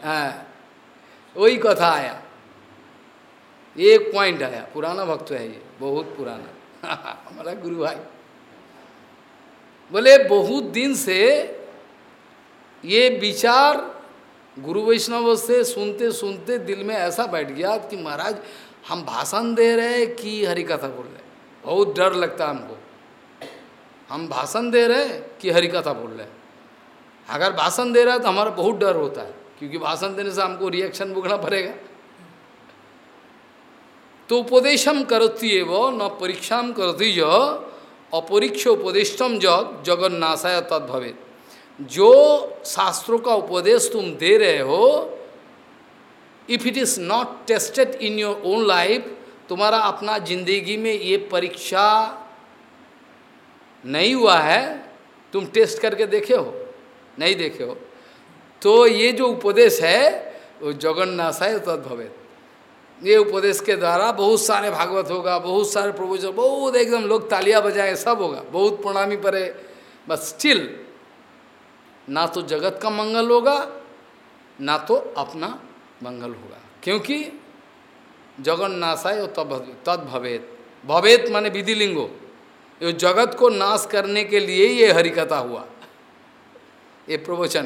हाँ वही कथा आया। एक पॉइंट आया। पुराना भक्त है ये, बहुत पुराना। [laughs] हमारा गुरु भाई। बोले, बहुत दिन से ये विचार गुरु वैष्णव से सुनते सुनते दिल में ऐसा बैठ गया कि महाराज, हम भाषण दे रहे कि हरि कथा बोल रहे बहुत डर लगता हमको। हम भाषण दे रहे कि हरि कथा बोल रहे हैं। अगर भाषण दे रहा है तो हमारा बहुत डर होता है, क्योंकि भाषण देने से हमको रिएक्शन भुगना पड़ेगा। तो उपदेशम करती एवं, न परीक्षा करती जो, अपरीक्ष उपदेशम जग, जगन्नाशाय तद्भवे जो शास्त्रों का उपदेश तुम दे रहे हो if it is not tested in your own life तुम्हारा अपना ज़िंदगी में ये परीक्षा नहीं हुआ है, तुम टेस्ट करके देखे हो, नहीं देखे हो। तो ये जो उपदेश है, वो जगन्नाशाय तद्भवे ये उपदेश के द्वारा बहुत सारे भागवत होगा, बहुत सारे प्रभुज बहुत एकदम लोग तालियाँ बजाए, सब होगा। बहुत प्रणामी परे, बस स्टिल ना तो जगत का मंगल होगा, ना तो अपना मंगल होगा। क्योंकि जगन्नाशाय तद भवेत। भवेत माने विधिलिंगो। ये जगत को नाश करने के लिए ये हरिकथा हुआ। ये प्रवचन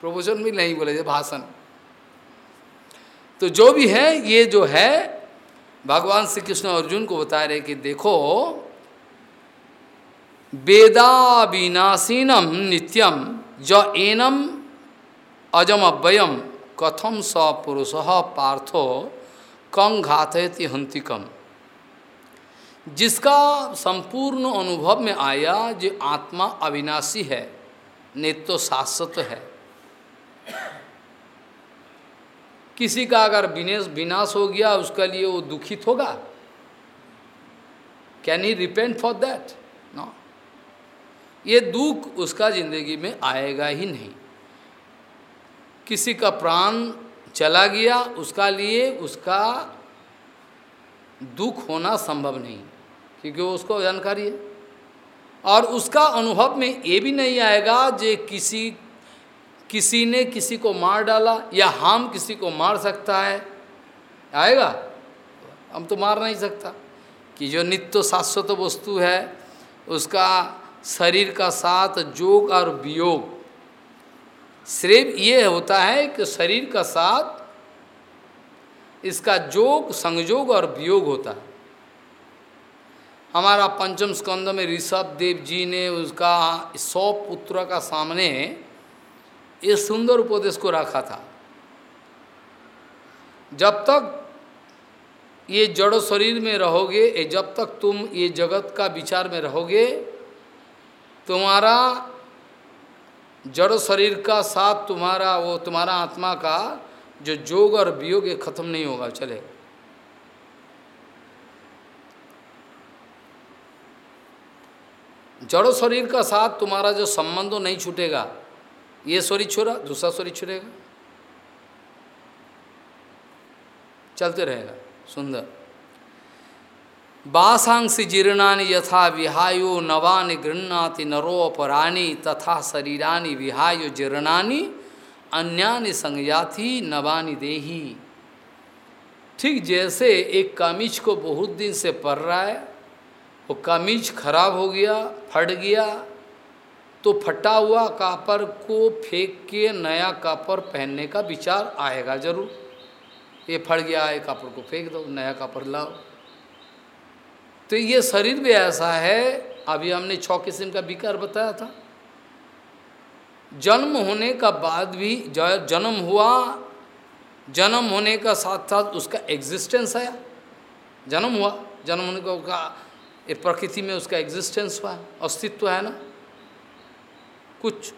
प्रवचन भी नहीं बोले भाषण। तो जो भी है, ये जो है, भगवान श्री कृष्ण अर्जुन को बता रहे कि देखो वेदा विनाशीनम नित्यम, ज एनम अजम अव्ययम कथम स पुरुष पार्थो, कं घातयति हंतिकम जिसका संपूर्ण अनुभव में आया जो आत्मा अविनाशी है नित्य शाश्वत है। किसी का अगर विनेश विनाश हो गया, उसका लिए वो दुखित होगा? Can he repent for that no ये दुख उसका ज़िंदगी में आएगा ही नहीं। किसी का प्राण चला गया, उसका लिए उसका दुख होना संभव नहीं। क्योंकि उसको जानकारी है। और उसका अनुभव में ये भी नहीं आएगा जे किसी किसी ने किसी को मार डाला या हम किसी को मार सकता है। आएगा? हम तो मार नहीं सकता। कि जो नित्य शाश्वत वस्तु है, उसका शरीर का साथ जोग और वियोग। सिर्फ़ ये होता है कि शरीर का साथ इसका जोग संयोग और वियोग होता है। हमारा पंचम स्कंद में ऋषभ देव जी ने उसका सौ पुत्र का सामने ये सुंदर उपदेश को रखा था। जब तक ये जड़ शरीर में रहोगे जब तक तुम ये जगत का विचार में रहोगे, तुम्हारा जड़ शरीर का साथ, तुम्हारा वो, तुम्हारा आत्मा का जो जोग और वियोग खत्म नहीं होगा, चले। जड़ो शरीर का साथ तुम्हारा जो संबंध नहीं छूटेगा, ये शरीर छोड़ा दूसरा शरीर छूटेगा चलते रहेगा, सुंदर। बासांसी जीर्णानि यथा विहायो नवानि गृहणाति नरोपराणी तथा शरीरानि विहायो जीर्णानि अन्यानि संज्ञाति नवानि देही। ठीक जैसे एक कामिज को बहुत दिन से पढ़ रहा है वो कामिज खराब हो गया, फट गया तो फटा हुआ कापर को फेंक के नया कापर पहनने का विचार आएगा ज़रूर। ये फट गया है कापड़ को फेंक दो, नया कापड़ लाओ। तो ये शरीर भी ऐसा है, अभी हमने छः किस्म का विकार बताया था। जन्म होने का बाद भी जन्म हुआ, जन्म होने का साथ साथ उसका एग्जिस्टेंस आया। जन्म हुआ, जन्म होने का उसका प्रकृति में उसका एग्जिस्टेंस हुआ अस्तित्व है ना? कुछ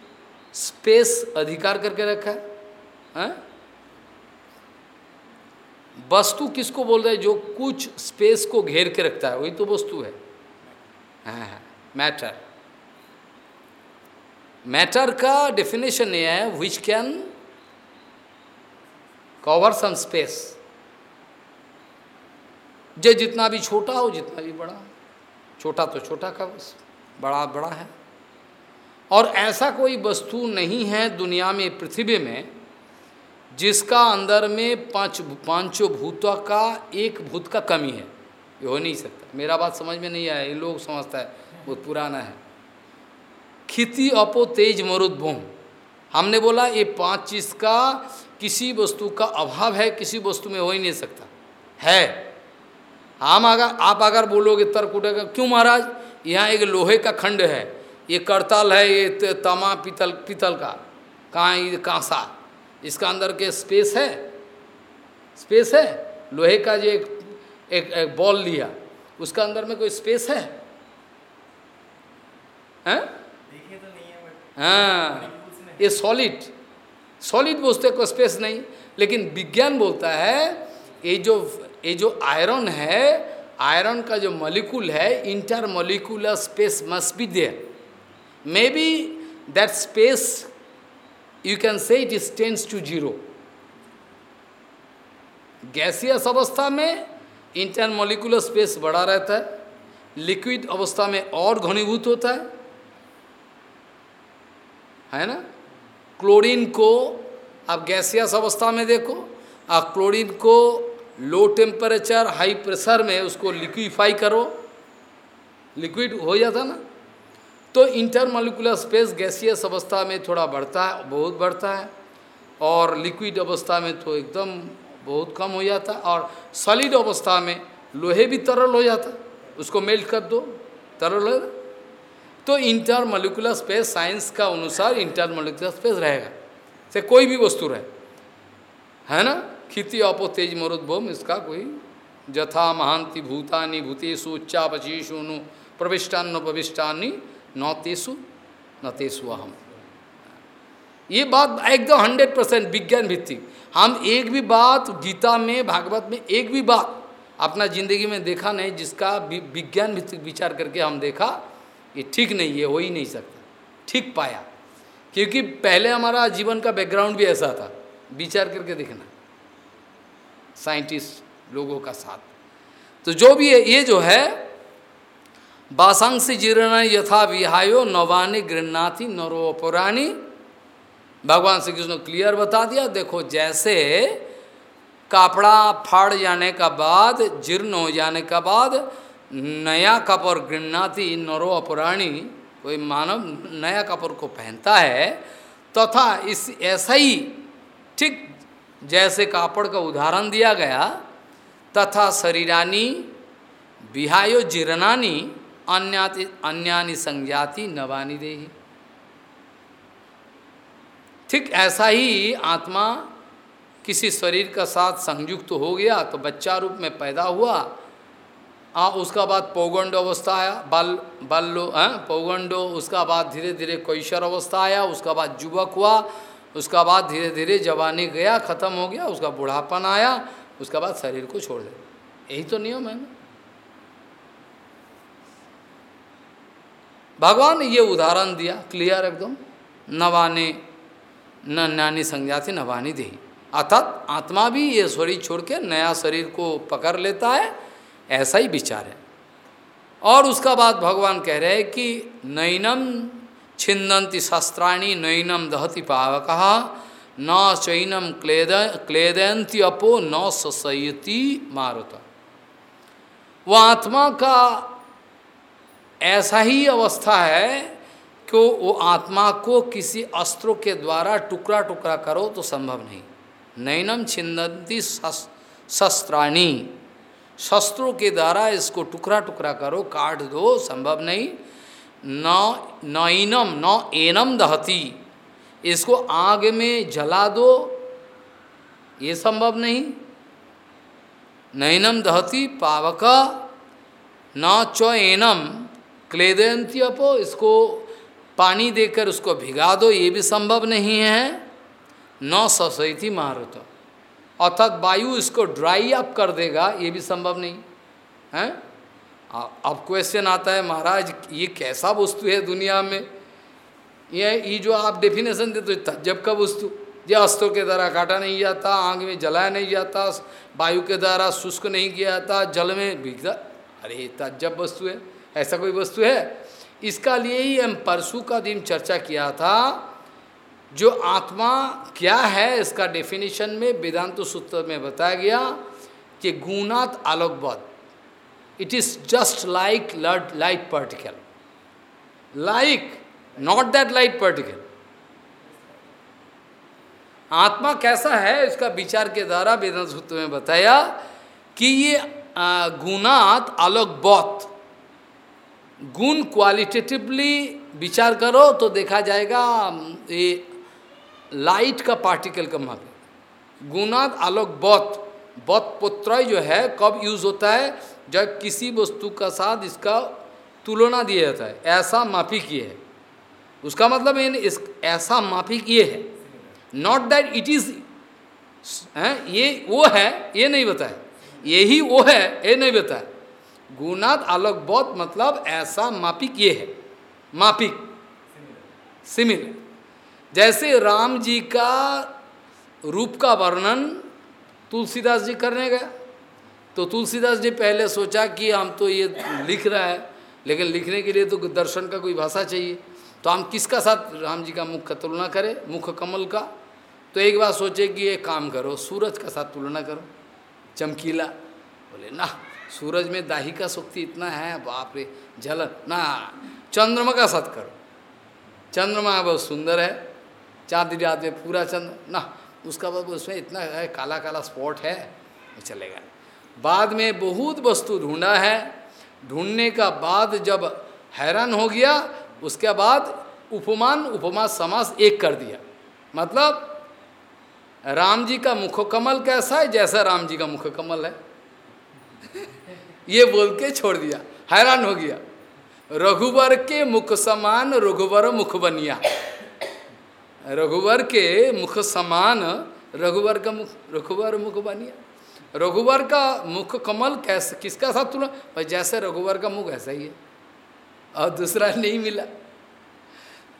स्पेस अधिकार करके रखा है, है? वस्तु किसको बोल रहे हैं? जो कुछ स्पेस को घेर के रखता है वही तो वस्तु है। हाँ मैटर मैटर का डेफिनेशन ये है which can cover some space जो जितना भी छोटा हो जितना भी बड़ा छोटा तो छोटा का बस, बड़ा बड़ा है। और ऐसा कोई वस्तु नहीं है दुनिया में, पृथ्वी में, जिसका अंदर में पाँच, पाँचों भूतों का एक भूत का कमी है। ये हो नहीं सकता। मेरा बात समझ में नहीं आया, ये लोग समझता है, बहुत पुराना है। खिति अपो तेज मरुद्भूम हमने बोला, ये पाँच चीज़ का किसी वस्तु का अभाव है, किसी वस्तु में हो ही नहीं सकता। है। हम अगर आप अगर बोलोगे तर्क उठेगा क्यों महाराज? यहाँ एक लोहे का खंड है। ये करताल है ये तमा पीतल पीतल का। ये? कांसा इसका अंदर के स्पेस है? स्पेस है? लोहे का जो एक एक, एक बॉल लिया। उसका अंदर में कोई स्पेस है? हैं? हाँ। ये सॉलिड सॉलिड बोलते को स्पेस नहीं। लेकिन विज्ञान बोलता है ये जो ये जो आयरन है आयरन का जो मॉलिक्यूल है intermolecular space must be there may be that space you can say it is tends to zero. Gaseous अवस्था में इंटर मोलिकुलर स्पेस बड़ा रहता है लिक्विड अवस्था में और घनीभूत होता है है ना क्लोरीन को आप गैसियस अवस्था में देखो, आप क्लोरीन को लो टेम्परेचर हाई प्रेशर में उसको लिक्विफाई करो। लिक्विड हो जाता ना? तो इंटरमोलिकुलर स्पेस गैसियस अवस्था में थोड़ा बढ़ता है बहुत बढ़ता है। और लिक्विड अवस्था में तो एकदम बहुत कम हो जाता। और सॉलिड अवस्था में लोहे भी तरल हो जाता। उसको मेल्ट कर दो, तरल हो तो इंटरमोलिकुलर स्पेस साइंस का अनुसार इंटरमोलिकुलर स्पेस रहेगा। से कोई भी वस्तु रहे। है ना? खिति अपो तेज मरुद्भोम इसका कोई जथा महांति भूतानी भूतेषु उच्चा पचीषु प्रविष्टान्न प्रविष्टानी, न तेसु न तेसु अहम। ये बात एकदम हंड्रेड परसेंट विज्ञान भित्तिक हम एक भी बात गीता में, भागवत में एक भी बात अपना ज़िंदगी में देखा नहीं, जिसका विज्ञान भित्तिक विचार करके हम देखा, ये ठीक नहीं है हो ही नहीं सकता। ठीक पाया। क्योंकि पहले हमारा जीवन का बैकग्राउंड भी ऐसा था। विचार करके देखना। साइंटिस्ट लोगों का साथ। तो जो भी है ये जो है बासांसी जीर्ण यथा विहायो नवानी गृहनाथी नरोपराणी भगवान श्री कृष्ण क्लियर बता दिया, देखो जैसे कपड़ा फाड़ जाने का बाद, जीर्ण हो जाने का बाद, नया कपड़ गृहनाथी नरो अपराणी कोई मानव नया कपड़ को पहनता है, तथा तो इस ऐसा ही, ठीक जैसे कापड़ का उदाहरण दिया गया, तथा शरीरानी विहायो जीर्णानी अन्याति, अन्यानि संज्ञाति नवानी देही। ठीक ऐसा ही आत्मा किसी शरीर का साथ संयुक्त हो गया तो बच्चा रूप में पैदा हुआ, आ उसका बाद पौगंड अवस्था आया, बाल, बाल्लो, हैं, पौगंडो, उसका बाद धीरे धीरे कैशर अवस्था आया, उसका बाद युवक हुआ उसका बाद धीरे धीरे जवानी गया, खत्म हो गया, उसका बुढ़ापन आया, उसका बाद शरीर को छोड़ दे। यही तो नियम है भगवान ने ये उदाहरण दिया क्लियर एकदम। नवाने, न नानी संज्ञा थी नवानी दे अर्थात आत्मा भी ये शरीर छोड़ के नया शरीर को पकड़ लेता है, ऐसा ही विचार है। और उसका बाद भगवान कह रहे हैं कि नैनम छिंदंती शस्त्राणी नैनम दहति पावक, न चैनम क्लेद क्लेदयंती अपो न ससयती मारुत। वह आत्मा का ऐसा ही अवस्था है कि वो आत्मा को किसी अस्त्रों के द्वारा टुकड़ा टुकड़ा करो तो संभव नहीं। नैनम छिंदंती शस्त्राणी। शस्त्रों के द्वारा इसको टुकड़ा टुकड़ा करो, काट दो, संभव नहीं। न नैनम न एनम दहती। इसको आग में जला दो। ये संभव नहीं। नैनम दहती पावक, न च एनम। क्लेदयंती अपो, इसको पानी देकर उसको भिगा दो। ये भी संभव नहीं है। न ससैती मारुत। अर्थात वायु इसको ड्राई अप कर देगा। ये भी संभव नहीं। है? अब क्वेश्चन आता है, महाराज, ये कैसा वस्तु है दुनिया में? ये ये जो आप डेफिनेशन देते तो जब का वस्तु। ये अस्त्रों के द्वारा काटा नहीं जाता, आग में जलाया नहीं जाता, वायु के द्वारा शुष्क नहीं किया जाता, जल में भीगता अरे तजब वस्तु है, ऐसा कोई वस्तु है? इसका लिए ही हम परसों का दिन चर्चा किया था, जो आत्मा क्या है, इसका डेफिनेशन में वेदांत सूत्र में बताया गया कि गुणात आलोकबद्ध। It is just like light particle. Like, not that light particle. आत्मा कैसा है इसका विचार के द्वारा वेदांत सूत्र में बताया कि ये गुणात आलोक बौत गुण क्वालिटेटिवली विचार करो तो देखा जाएगा ये लाइट का पार्टिकल का मापे गुणात आलोक बौत बौत पुत्र जो है कब यूज़ होता है जब किसी वस्तु का साथ इसका तुलना दिया जाता है, ऐसा माफिक ये है। उसका मतलब इन इस, ऐसा माफिक ये है। नॉट दैट इट इज़ ये वो है, ये नहीं बताए। यही वो है, ये नहीं बताए। गुणात अलग बहुत मतलब ऐसा मापिक ये है। मापिक सिमिलर। जैसे राम जी का रूप का वर्णन तुलसीदास जी करने गया तो तुलसीदास जी पहले सोचा कि हम तो ये लिख रहा है, लेकिन लिखने के लिए तो दर्शन का कोई भाषा चाहिए। तो हम किसका साथ राम जी का मुख तुलना करें? मुख कमल का। तो एक बार सोचे कि ये काम करो, सूरज का साथ तुलना करो। चमकीला। बोले, ना, सूरज में दाही का शक्ति इतना है, बाप रे, जलन। ना, चंद्रमा का साथ करो। चंद्रमा बहुत सुंदर है, चाँद रात में पूरा चंद्र। ना, उसका बाद उसमें इतना है काला काला स्पॉट है चलेगा। बाद में बहुत वस्तु ढूंढा है। ढूँढने का बाद जब हैरान हो गया, उसके बाद उपमान, उपमा, समास एक कर दिया। मतलब राम जी का मुख कमल कैसा है जैसा राम जी का मुख कमल है? [laughs] ये बोल के छोड़ दिया। हैरान हो गया। रघुवर के मुख समान रघुवर मुख बनिया। रघुवर के मुख समान रघुवर का मुख, रघुवर मुख बनिया। रघुवर का मुख कमल कैसे, किसका साथ तुलना? भाई जैसे रघुवर का मुख, ऐसा ही है। और दूसरा नहीं मिला।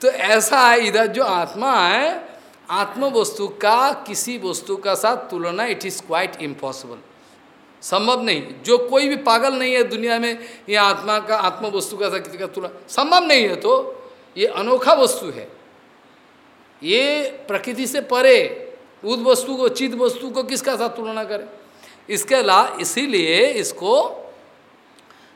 तो ऐसा है, इधर जो आत्मा है आत्म वस्तु का, किसी वस्तु का साथ तुलना इट इज़ क्वाइट इम्पॉसिबल संभव नहीं। जो कोई भी पागल नहीं है दुनिया में, ये आत्मा का आत्म वस्तु का साथ किसी का तुलना, संभव नहीं है तो ये अनोखा वस्तु है। ये प्रकृति से परे उद वस्तु को चित वस्तु को किसका साथ तुलना करें? इसके अलावा इसीलिए इसको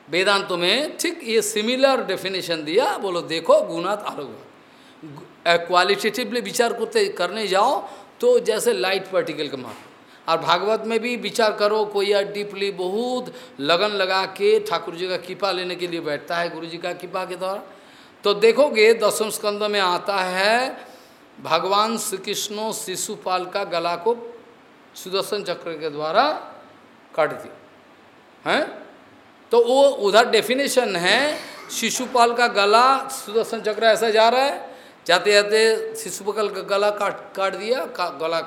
वेदांतों में ठीक ये सिमिलर डेफिनेशन दिया, बोलो, देखो, गुणात आरोग्य। क्वालिटेटिवली विचार करते, करने जाओ तो जैसे लाइट पार्टिकल का माप। और भागवत में भी विचार करो, कोई डीपली बहुत लगन लगा के ठाकुर जी का कृपा लेने के लिए बैठता है, गुरु जी का कृपा के द्वारा। तो देखोगे, दसम स्कंद में आता है, भगवान श्री कृष्ण शिशुपाल का गला को सुदर्शन चक्र के द्वारा काट दी हैं? तो वो उधर डेफिनेशन है शिशुपाल का गला सुदर्शन चक्र ऐसा जा रहा है जाते जाते शिशुपकल का गला काट काट दिया का, गला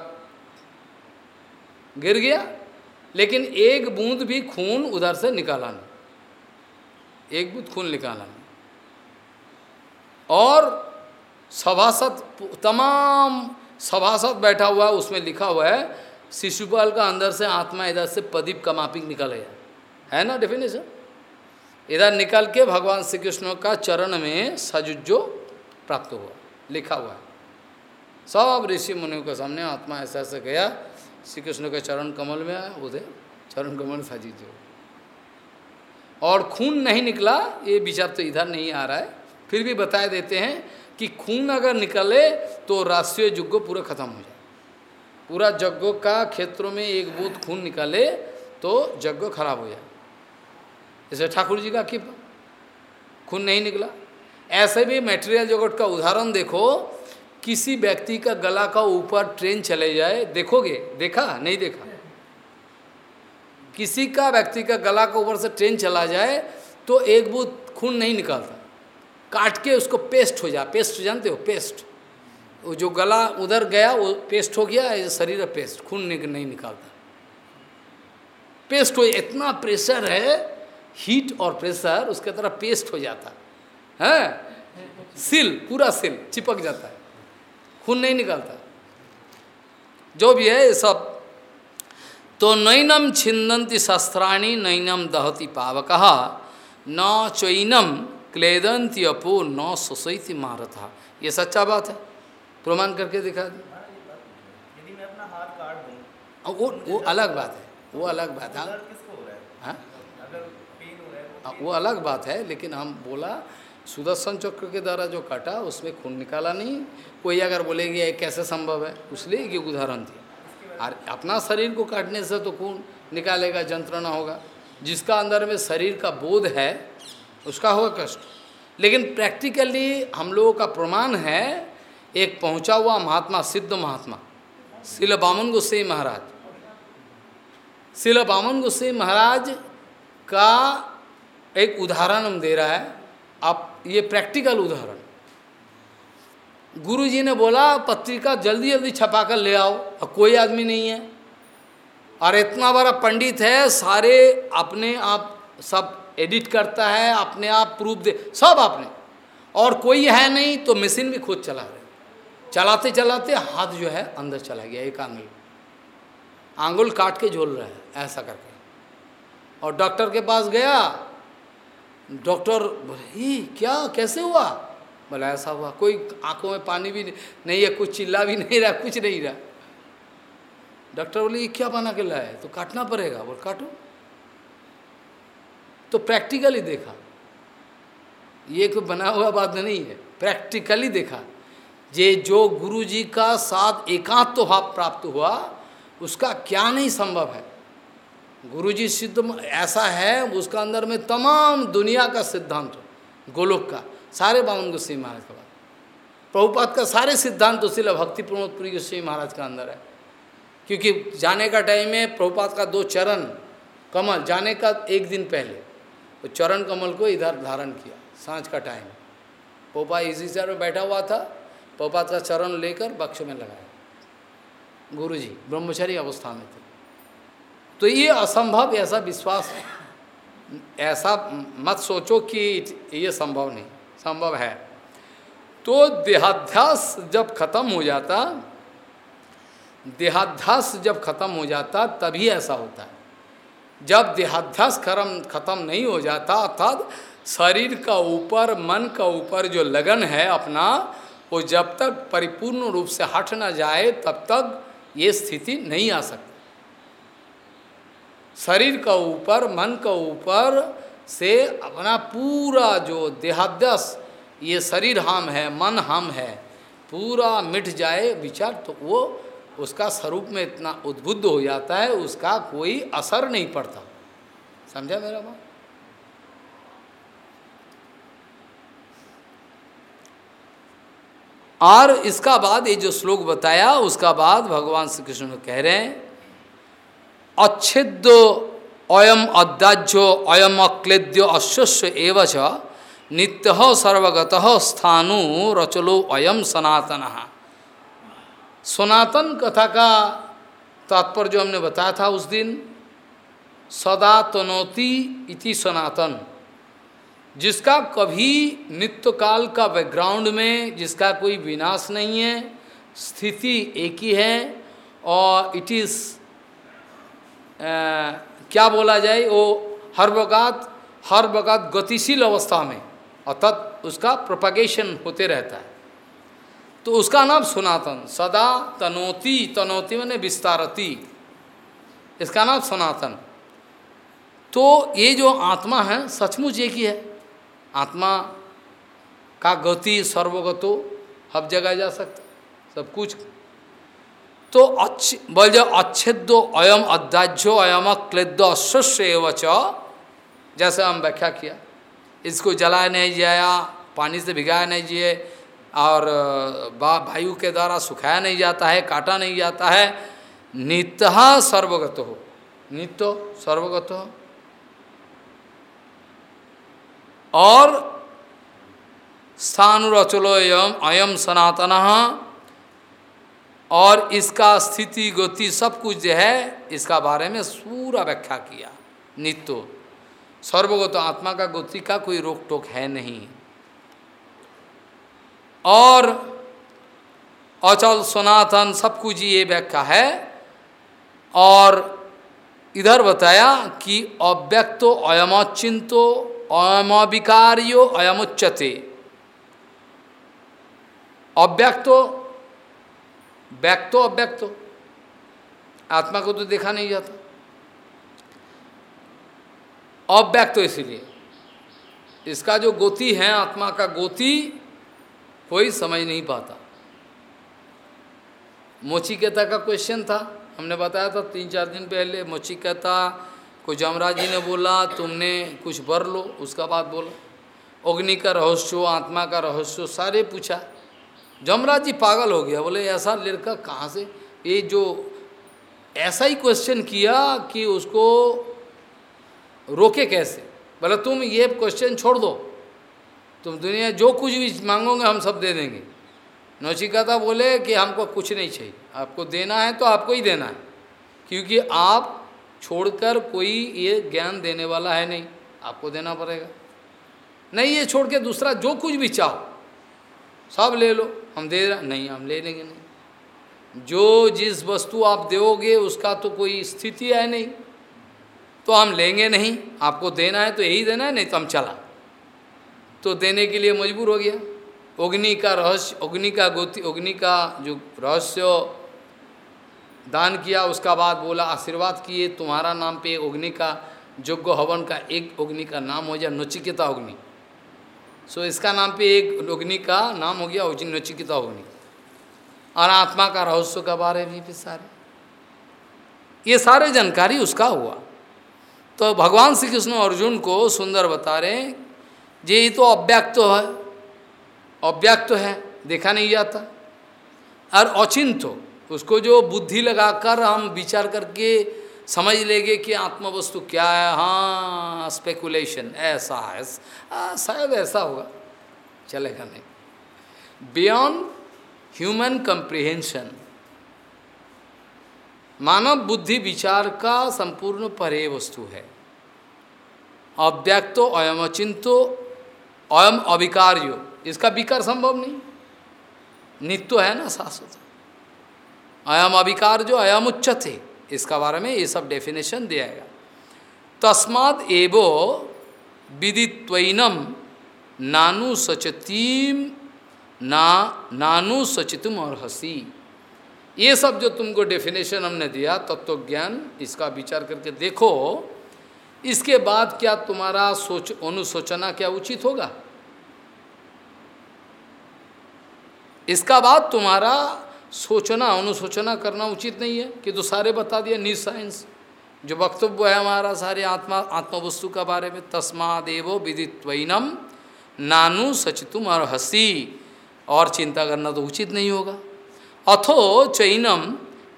गिर गया लेकिन एक बूंद भी खून उधर से निकाला नहीं। एक बूंद खून निकाला नहीं। और सभासद तमाम सभासद बैठा हुआ है उसमें लिखा हुआ है शिशुपाल का अंदर से आत्मा इधर से प्रदीप का मापिक निकल गया। है ना डेफिनेशन इधर निकल के भगवान श्री कृष्ण का चरण में सजुजो प्राप्त हुआ, लिखा हुआ है। सब ऋषि मुनियों के सामने आत्मा ऐसा ऐसा गया श्री कृष्ण के चरण कमल में आया उधर चरण कमल सजीजो और खून नहीं निकला, ये विचार तो इधर नहीं आ रहा है। फिर भी बता देते हैं कि खून अगर निकले तो राष्ट्रीय युग पूरा खत्म हो जाए। पूरा यज्ञ का क्षेत्रों में एक बूथ खून निकाले तो यज्ञ खराब हो जाए। जैसे ठाकुर जी का कृपा, खून नहीं निकला। ऐसे भी मेटेरियल जगत का उदाहरण देखो, किसी व्यक्ति का गला का ऊपर ट्रेन चले जाए, देखोगे? देखा? नहीं देखा? किसी का व्यक्ति का गला का ऊपर से ट्रेन चला जाए तो एक बूथ खून नहीं निकलता। काट के उसको पेस्ट हो जाए पेस्ट जानते हो? पेस्ट वो जो गला उधर गया, वो पेस्ट हो गया शरीर पेस्ट खून नहीं निकालता। पेस्ट हो, इतना प्रेशर है हीट और प्रेशर उसके तरह पेस्ट हो जाता। है? सिल पूरा सिल चिपक जाता है। खून नहीं निकालता। जो भी है, ये सब। तो नैनम छिंदंती शस्त्राणी, नैनम दहती पावक, न चैनम क्लेदंती अपो, न सुसैती मारथा ये सच्चा बात है। प्रमाण करके दिखा दी। यदि मैं अपना हाथ काट दूँ वो वो अलग बात है वो अलग बात है। किसको हो रहा है? हाँ? अगर पेन रहा वो अलग बात है लेकिन हम बोला सुदर्शन चक्र के द्वारा जो काटा उसमें खून निकाला नहीं। कोई अगर बोलेगी ये कैसे संभव है? इसलिए कि उदाहरण दिया। और अपना शरीर को काटने से तो खून निकालेगा यंत्रणा होगा। जिसका अंदर में शरीर का बोध है उसका होगा कष्ट। लेकिन प्रैक्टिकली हम लोगों का प्रमाण है एक पहुँचा हुआ महात्मा, सिद्ध महात्मा शिल बामन गोस्वाई महाराज। शिल बामन गोस्वाई महाराज का एक उदाहरण हम दे रहा है। आप, ये प्रैक्टिकल उदाहरण। गुरु जी ने बोला, पत्रिका जल्दी जल्दी छपा कर ले आओ, और कोई आदमी नहीं है। और इतना बड़ा पंडित है, सारे अपने आप, सब एडिट करता है, अपने आप प्रूफ दे, सब अपने। और कोई है नहीं तो मशीन भी खुद चला रहे चलाते चलाते हाथ जो है अंदर चला गया, एक आंगुल। आंगुल काट के झोल रहा है, ऐसा करके। और डॉक्टर के पास गया, डॉक्टर बोले क्या, कैसे हुआ? बोला, ऐसा हुआ, कोई आँखों में पानी भी नहीं है, कुछ चिल्ला भी नहीं रहा, कुछ नहीं रहा। डॉक्टर बोले क्या बना के लाए तो काटना पड़ेगा। बोल, काटो? तो प्रैक्टिकली देखा। ये कोई बना हुआ बात नहीं है, प्रैक्टिकली देखा। जे जो गुरु जी का साथ एकांत तो भाव प्राप्त हुआ, उसका क्या नहीं संभव है? गुरु जी सिद्ध ऐसा है, उसका अंदर में तमाम दुनिया का सिद्धांत गोलोक का, सारे बावन गोस्वी महाराज का प्रभुपात का सारे सिद्धांत तो उसी भक्ति प्रमोदपुरी गोस्वी महाराज का अंदर है। क्योंकि जाने का टाइम में प्रभुपात का दो चरण, कमल, जाने का एक दिन पहले, वो तो चरण कमल को इधर धारण किया, साँझ का टाइम। पोपा इसी सर में बैठा हुआ था पोपात का चरण लेकर बक्ष में लगाया। गुरु जी ब्रह्मचारी अवस्था में थे। तो ये असंभव ऐसा विश्वास ऐसा मत सोचो कि ये संभव नहीं, संभव है। तो देहाध्यास जब खत्म हो जाता, देहाध्यास जब खत्म हो जाता, तभी ऐसा होता है। जब देहाध्यास खत्म खत्म नहीं हो जाता, अर्थात शरीर का ऊपर, मन का ऊपर जो लगन है अपना वो जब तक परिपूर्ण रूप से हट ना जाए, तब तक ये स्थिति नहीं आ सकती। शरीर का ऊपर, मन का ऊपर से अपना पूरा जो देहाद्यस, ये शरीर हम है, मन हम है, पूरा मिट जाए विचार तो वो उसका स्वरूप में इतना उद्बुद्ध हो जाता है, उसका कोई असर नहीं पड़ता। समझा मेरा बात और इसका बाद ये जो श्लोक बताया, उसका बाद भगवान श्री कृष्ण कह रहे हैं अच्छेद्य अयम अदाज्य अयम अक्लेद्य अश्वस्व एवं नित्य सर्वगत स्थानु रचलो अयम सनातन। सनातन कथा का तात्पर्य जो हमने बताया था उस दिन, सदा तनोति इति सनातन। जिसका कभी नित्य काल का बैकग्राउंड में, जिसका कोई विनाश नहीं है, स्थिति एक ही है, और इट इज़ क्या बोला जाए, वो हर वक़्त हर वक़्त गतिशील अवस्था में, अर्थात उसका प्रोपगेशन होते रहता है। तो उसका नाम सनातन, सदा तनोति तनोति मैंने विस्तारती। इसका नाम सनातन। तो ये जो आत्मा है, सचमुच एक ही है। आत्मा का गति सर्वगतो, हर जगह जा सकता, सब कुछ। तो अच्छ, बोल जाओ अच्छेदो अयम अध्याज्यो अयम क्लेदो अश्वश्य च जैसे हम व्याख्या किया। इसको जलाया नहीं जाया, पानी से भिगाया नहीं जिए, और वायु के द्वारा सुखाया नहीं जाता है, काटा नहीं जाता है, नित्य सर्वगत हो। नित्य सर्वगत हो। और स्थान रचलो एवं अयम सनातन और इसका स्थिति गति सब कुछ जो है, इसका बारे में पूरा व्याख्या किया। नित्य। सर्वगत आत्मा का गति का कोई रोक टोक है नहीं। और अचल सनातन सब कुछ ये व्याख्या है। और इधर बताया कि अव्यक्तो अयमचिंतो अयमविकार्यो अयमुच्यते। अव्यक्तो, व्यक्तो, अव्यक्तो। आत्मा को तो देखा नहीं जाता। अव्यक्त इसीलिए। इसका जो गोती है, आत्मा का गोती, कोई समझ नहीं पाता। मोचिकेता का क्वेश्चन था। हमने बताया था, तीन चार दिन पहले मोचिकेता को जमराज जी ने बोला, तुमने कुछ बर लो, उसका बात बोला। अग्नि का रहस्य, आत्मा का रहस्य, सारे पूछा। जमराज जी पागल हो गया, बोले, ऐसा लड़का कहाँ से? ये जो ऐसा ही क्वेश्चन किया कि उसको रोके कैसे? बोले, तुम ये क्वेश्चन छोड़ दो। तुम दुनिया जो कुछ भी मांगोगे, हम सब दे देंगे। नौचिकाता बोले कि, हमको कुछ नहीं चाहिए। आपको देना है तो आपको ही देना है, क्योंकि आप छोड़कर कोई ये ज्ञान देने वाला है नहीं, आपको देना पड़ेगा। नहीं, ये छोड़ के दूसरा जो कुछ भी चाहो, सब ले लो। हम दे रहे नहीं, हम ले लेंगे नहीं। जो जिस वस्तु आप दोगे उसका तो कोई स्थिति है नहीं। तो हम लेंगे नहीं, आपको देना है तो यही देना है, नहीं तो हम चला। तो देने के लिए मजबूर हो गया। अग्नि का रहस्य, अग्नि का गोति, अग्नि का जो रहस्य दान किया, उसका बाद बोला, आशीर्वाद किए, तुम्हारा नाम पे अग्नि का यज्ञ हवन का एक अग्नि का नाम हो जाए नचिकेता अग्नि. सो इसका नाम पे एक अग्नि का नाम हो गया नचिकेता अग्नि। और आत्मा का रहस्य का बारे में भी सारे। ये सारे जानकारी उसका हुआ। तो भगवान श्री कृष्ण अर्जुन को सुंदर बता रहे हैं, ये तो अव्यक्त तो है। अव्यक्त तो है, देखा नहीं जाता। और अचिंत उसको जो बुद्धि लगाकर हम विचार करके समझ लेंगे कि आत्मा वस्तु क्या है हाँ स्पेकुलेशन ऐसा है शायद ऐसा होगा। चलेगा नहीं। बियॉन्ड ह्यूमन कंप्रिहेंशन मानव बुद्धि विचार का संपूर्ण परे वस्तु है। अव्यक्तो अयम अचिंतो अयम अविकार्यो इसका विकार संभव नहीं। नित्य है ना शाश्वत। अयम अविकार जो अयम उच्चते इसका बारे में ये सब डेफिनेशन दिया गया। तस्माद एवो विदित्वनम नानु सचतीम ना नानु सचितुम और हसी ये सब जो तुमको डेफिनेशन हमने दिया तत्व तो ज्ञान इसका विचार करके देखो, इसके बाद क्या तुम्हारा सोच अनुशोचना क्या उचित होगा? इसका बाद तुम्हारा सोचना अनुशोचना करना उचित नहीं है कि तो सारे बता दिया न्यूज़ साइंस। जो वक्तव्य है हमारा सारे आत्मा, आत्मवस्तु का बारे में, तस्मादेवो विदित्वनम नानु सचितुम और हसी और चिंता करना तो उचित नहीं होगा। अथो चैनम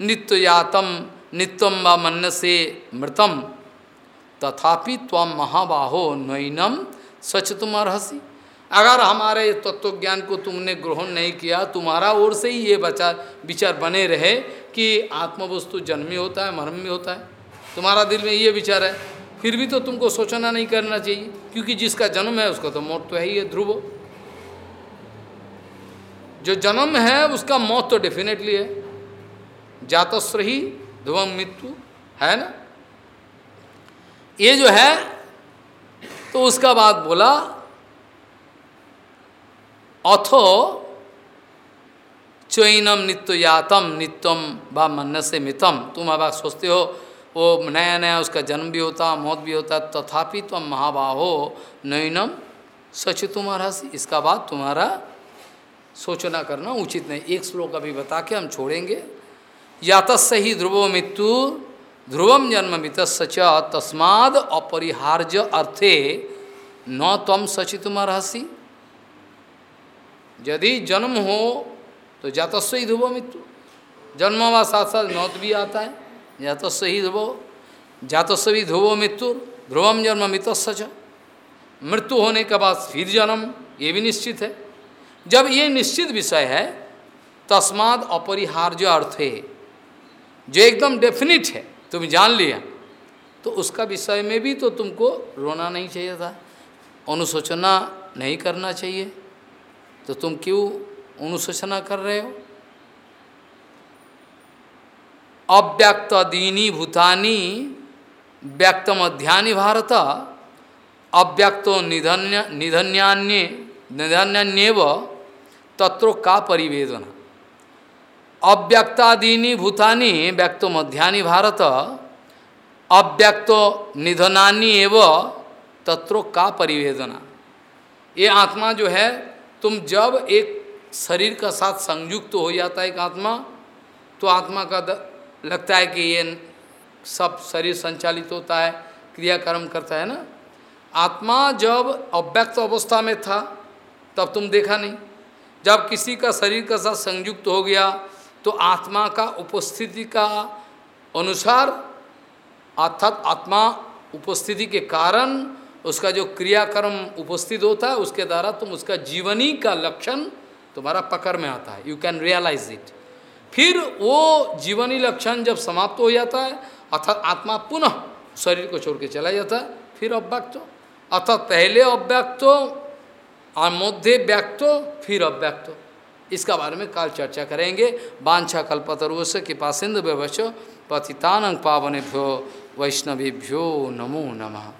नित्ययातम नित्यम व मन से मृतम। तथापि तम महाबाहो नैनम सच तुम अर्हसी। अगर हमारे तत्व ज्ञान को तुमने ग्रहण नहीं किया, तुम्हारा ओर से ही ये बचार विचार बने रहे कि आत्मवस्तु जन्मी होता है मरम भी होता है। तुम्हारा दिल में ये विचार है। फिर भी तो तुमको सोचना नहीं करना चाहिए, क्योंकि जिसका जन्म है उसका तो मौत तो है ही है, ध्रुव। जो जन्म है, उसका मौत तो डेफिनेटली है। जातश्रही ध्रुवम मृत्यु है ना? ये जो है तो उसका बाद बोला अथो चैनम नित्य यातम नित्यम व मन से मितम तुम अब सोचते हो वो नया नया उसका जन्म भी होता, मौत भी होता, तथापि तुम महाबाहो नैनम सच तुम्हारा इसका बाद तुम्हारा सोचना करना उचित नहीं। एक श्लोक अभी बता के हम छोड़ेंगे। यात ही ध्रुवो मृत्यु ध्रुवम जन्म मित सच तस्माद अपरिहार्य अर्थे न तम सचितुमर्हसी यदि जन्म हो तो जातस्व ही ध्रुवो मृत्यु। जन्म व साथ साथ मौत भी आता है जातस्व ही ध्रुवो जातस्व ही ध्रुवो मृत्यु, ध्रुवम जन्म मित मृत्यु होने के बाद फिर जन्म, ये भी निश्चित है। जब ये निश्चित विषय है, तस्माद अपरिहार्य अर्थ है। जो एकदम डेफिनिट है, तुम जान लिया तो उसका विषय में भी तो तुमको रोना नहीं चाहिए था, अनुशोचना नहीं करना चाहिए। तो तुम क्यों अनुशोचना कर रहे हो? अव्यक्त दीनी भूतानी व्यक्त मध्यानि भारत, अव्यक्तो निधन्य, निधन्यान्य, निधन्यन्यव तत्रो का परिवेदना। अव्यक्तादीनी भूतानी व्यक्तो मध्यानि भारत, अव्यक्तो निधनानी एव तत्रो का परिवेदना। ये आत्मा जो है तुम जब एक शरीर का साथ संयुक्त तो हो जाता है एक आत्मा तो आत्मा का लगता है कि ये सब शरीर संचालित होता है, क्रियाकर्म करता है ना? आत्मा जब अव्यक्त अवस्था में था, तब तुम देखा नहीं। जब किसी का शरीर का साथ संयुक्त हो गया तो आत्मा का उपस्थिति का अनुसार, अर्थात आत्मा उपस्थिति के कारण उसका जो क्रियाक्रम उपस्थित होता है, उसके द्वारा तुम उसका जीवनी का लक्षण तुम्हारा पकड़ में आता है। यू कैन रियलाइज़ इट फिर वो जीवनी लक्षण जब समाप्त हो जाता है, अर्थात आत्मा पुनः शरीर को छोड़ के चला जाता है, फिर अव्यक्त। अर्थात पहले अव्यक्त और मध्य व्यक्त, फिर अव्यक्त। इसका बारे में काल चर्चा करेंगे। बांछा कल्पतरुष के पासिंद व्यवच पतितानंग पावनेभ्यो वैष्णवेभ्यो नमो नमः।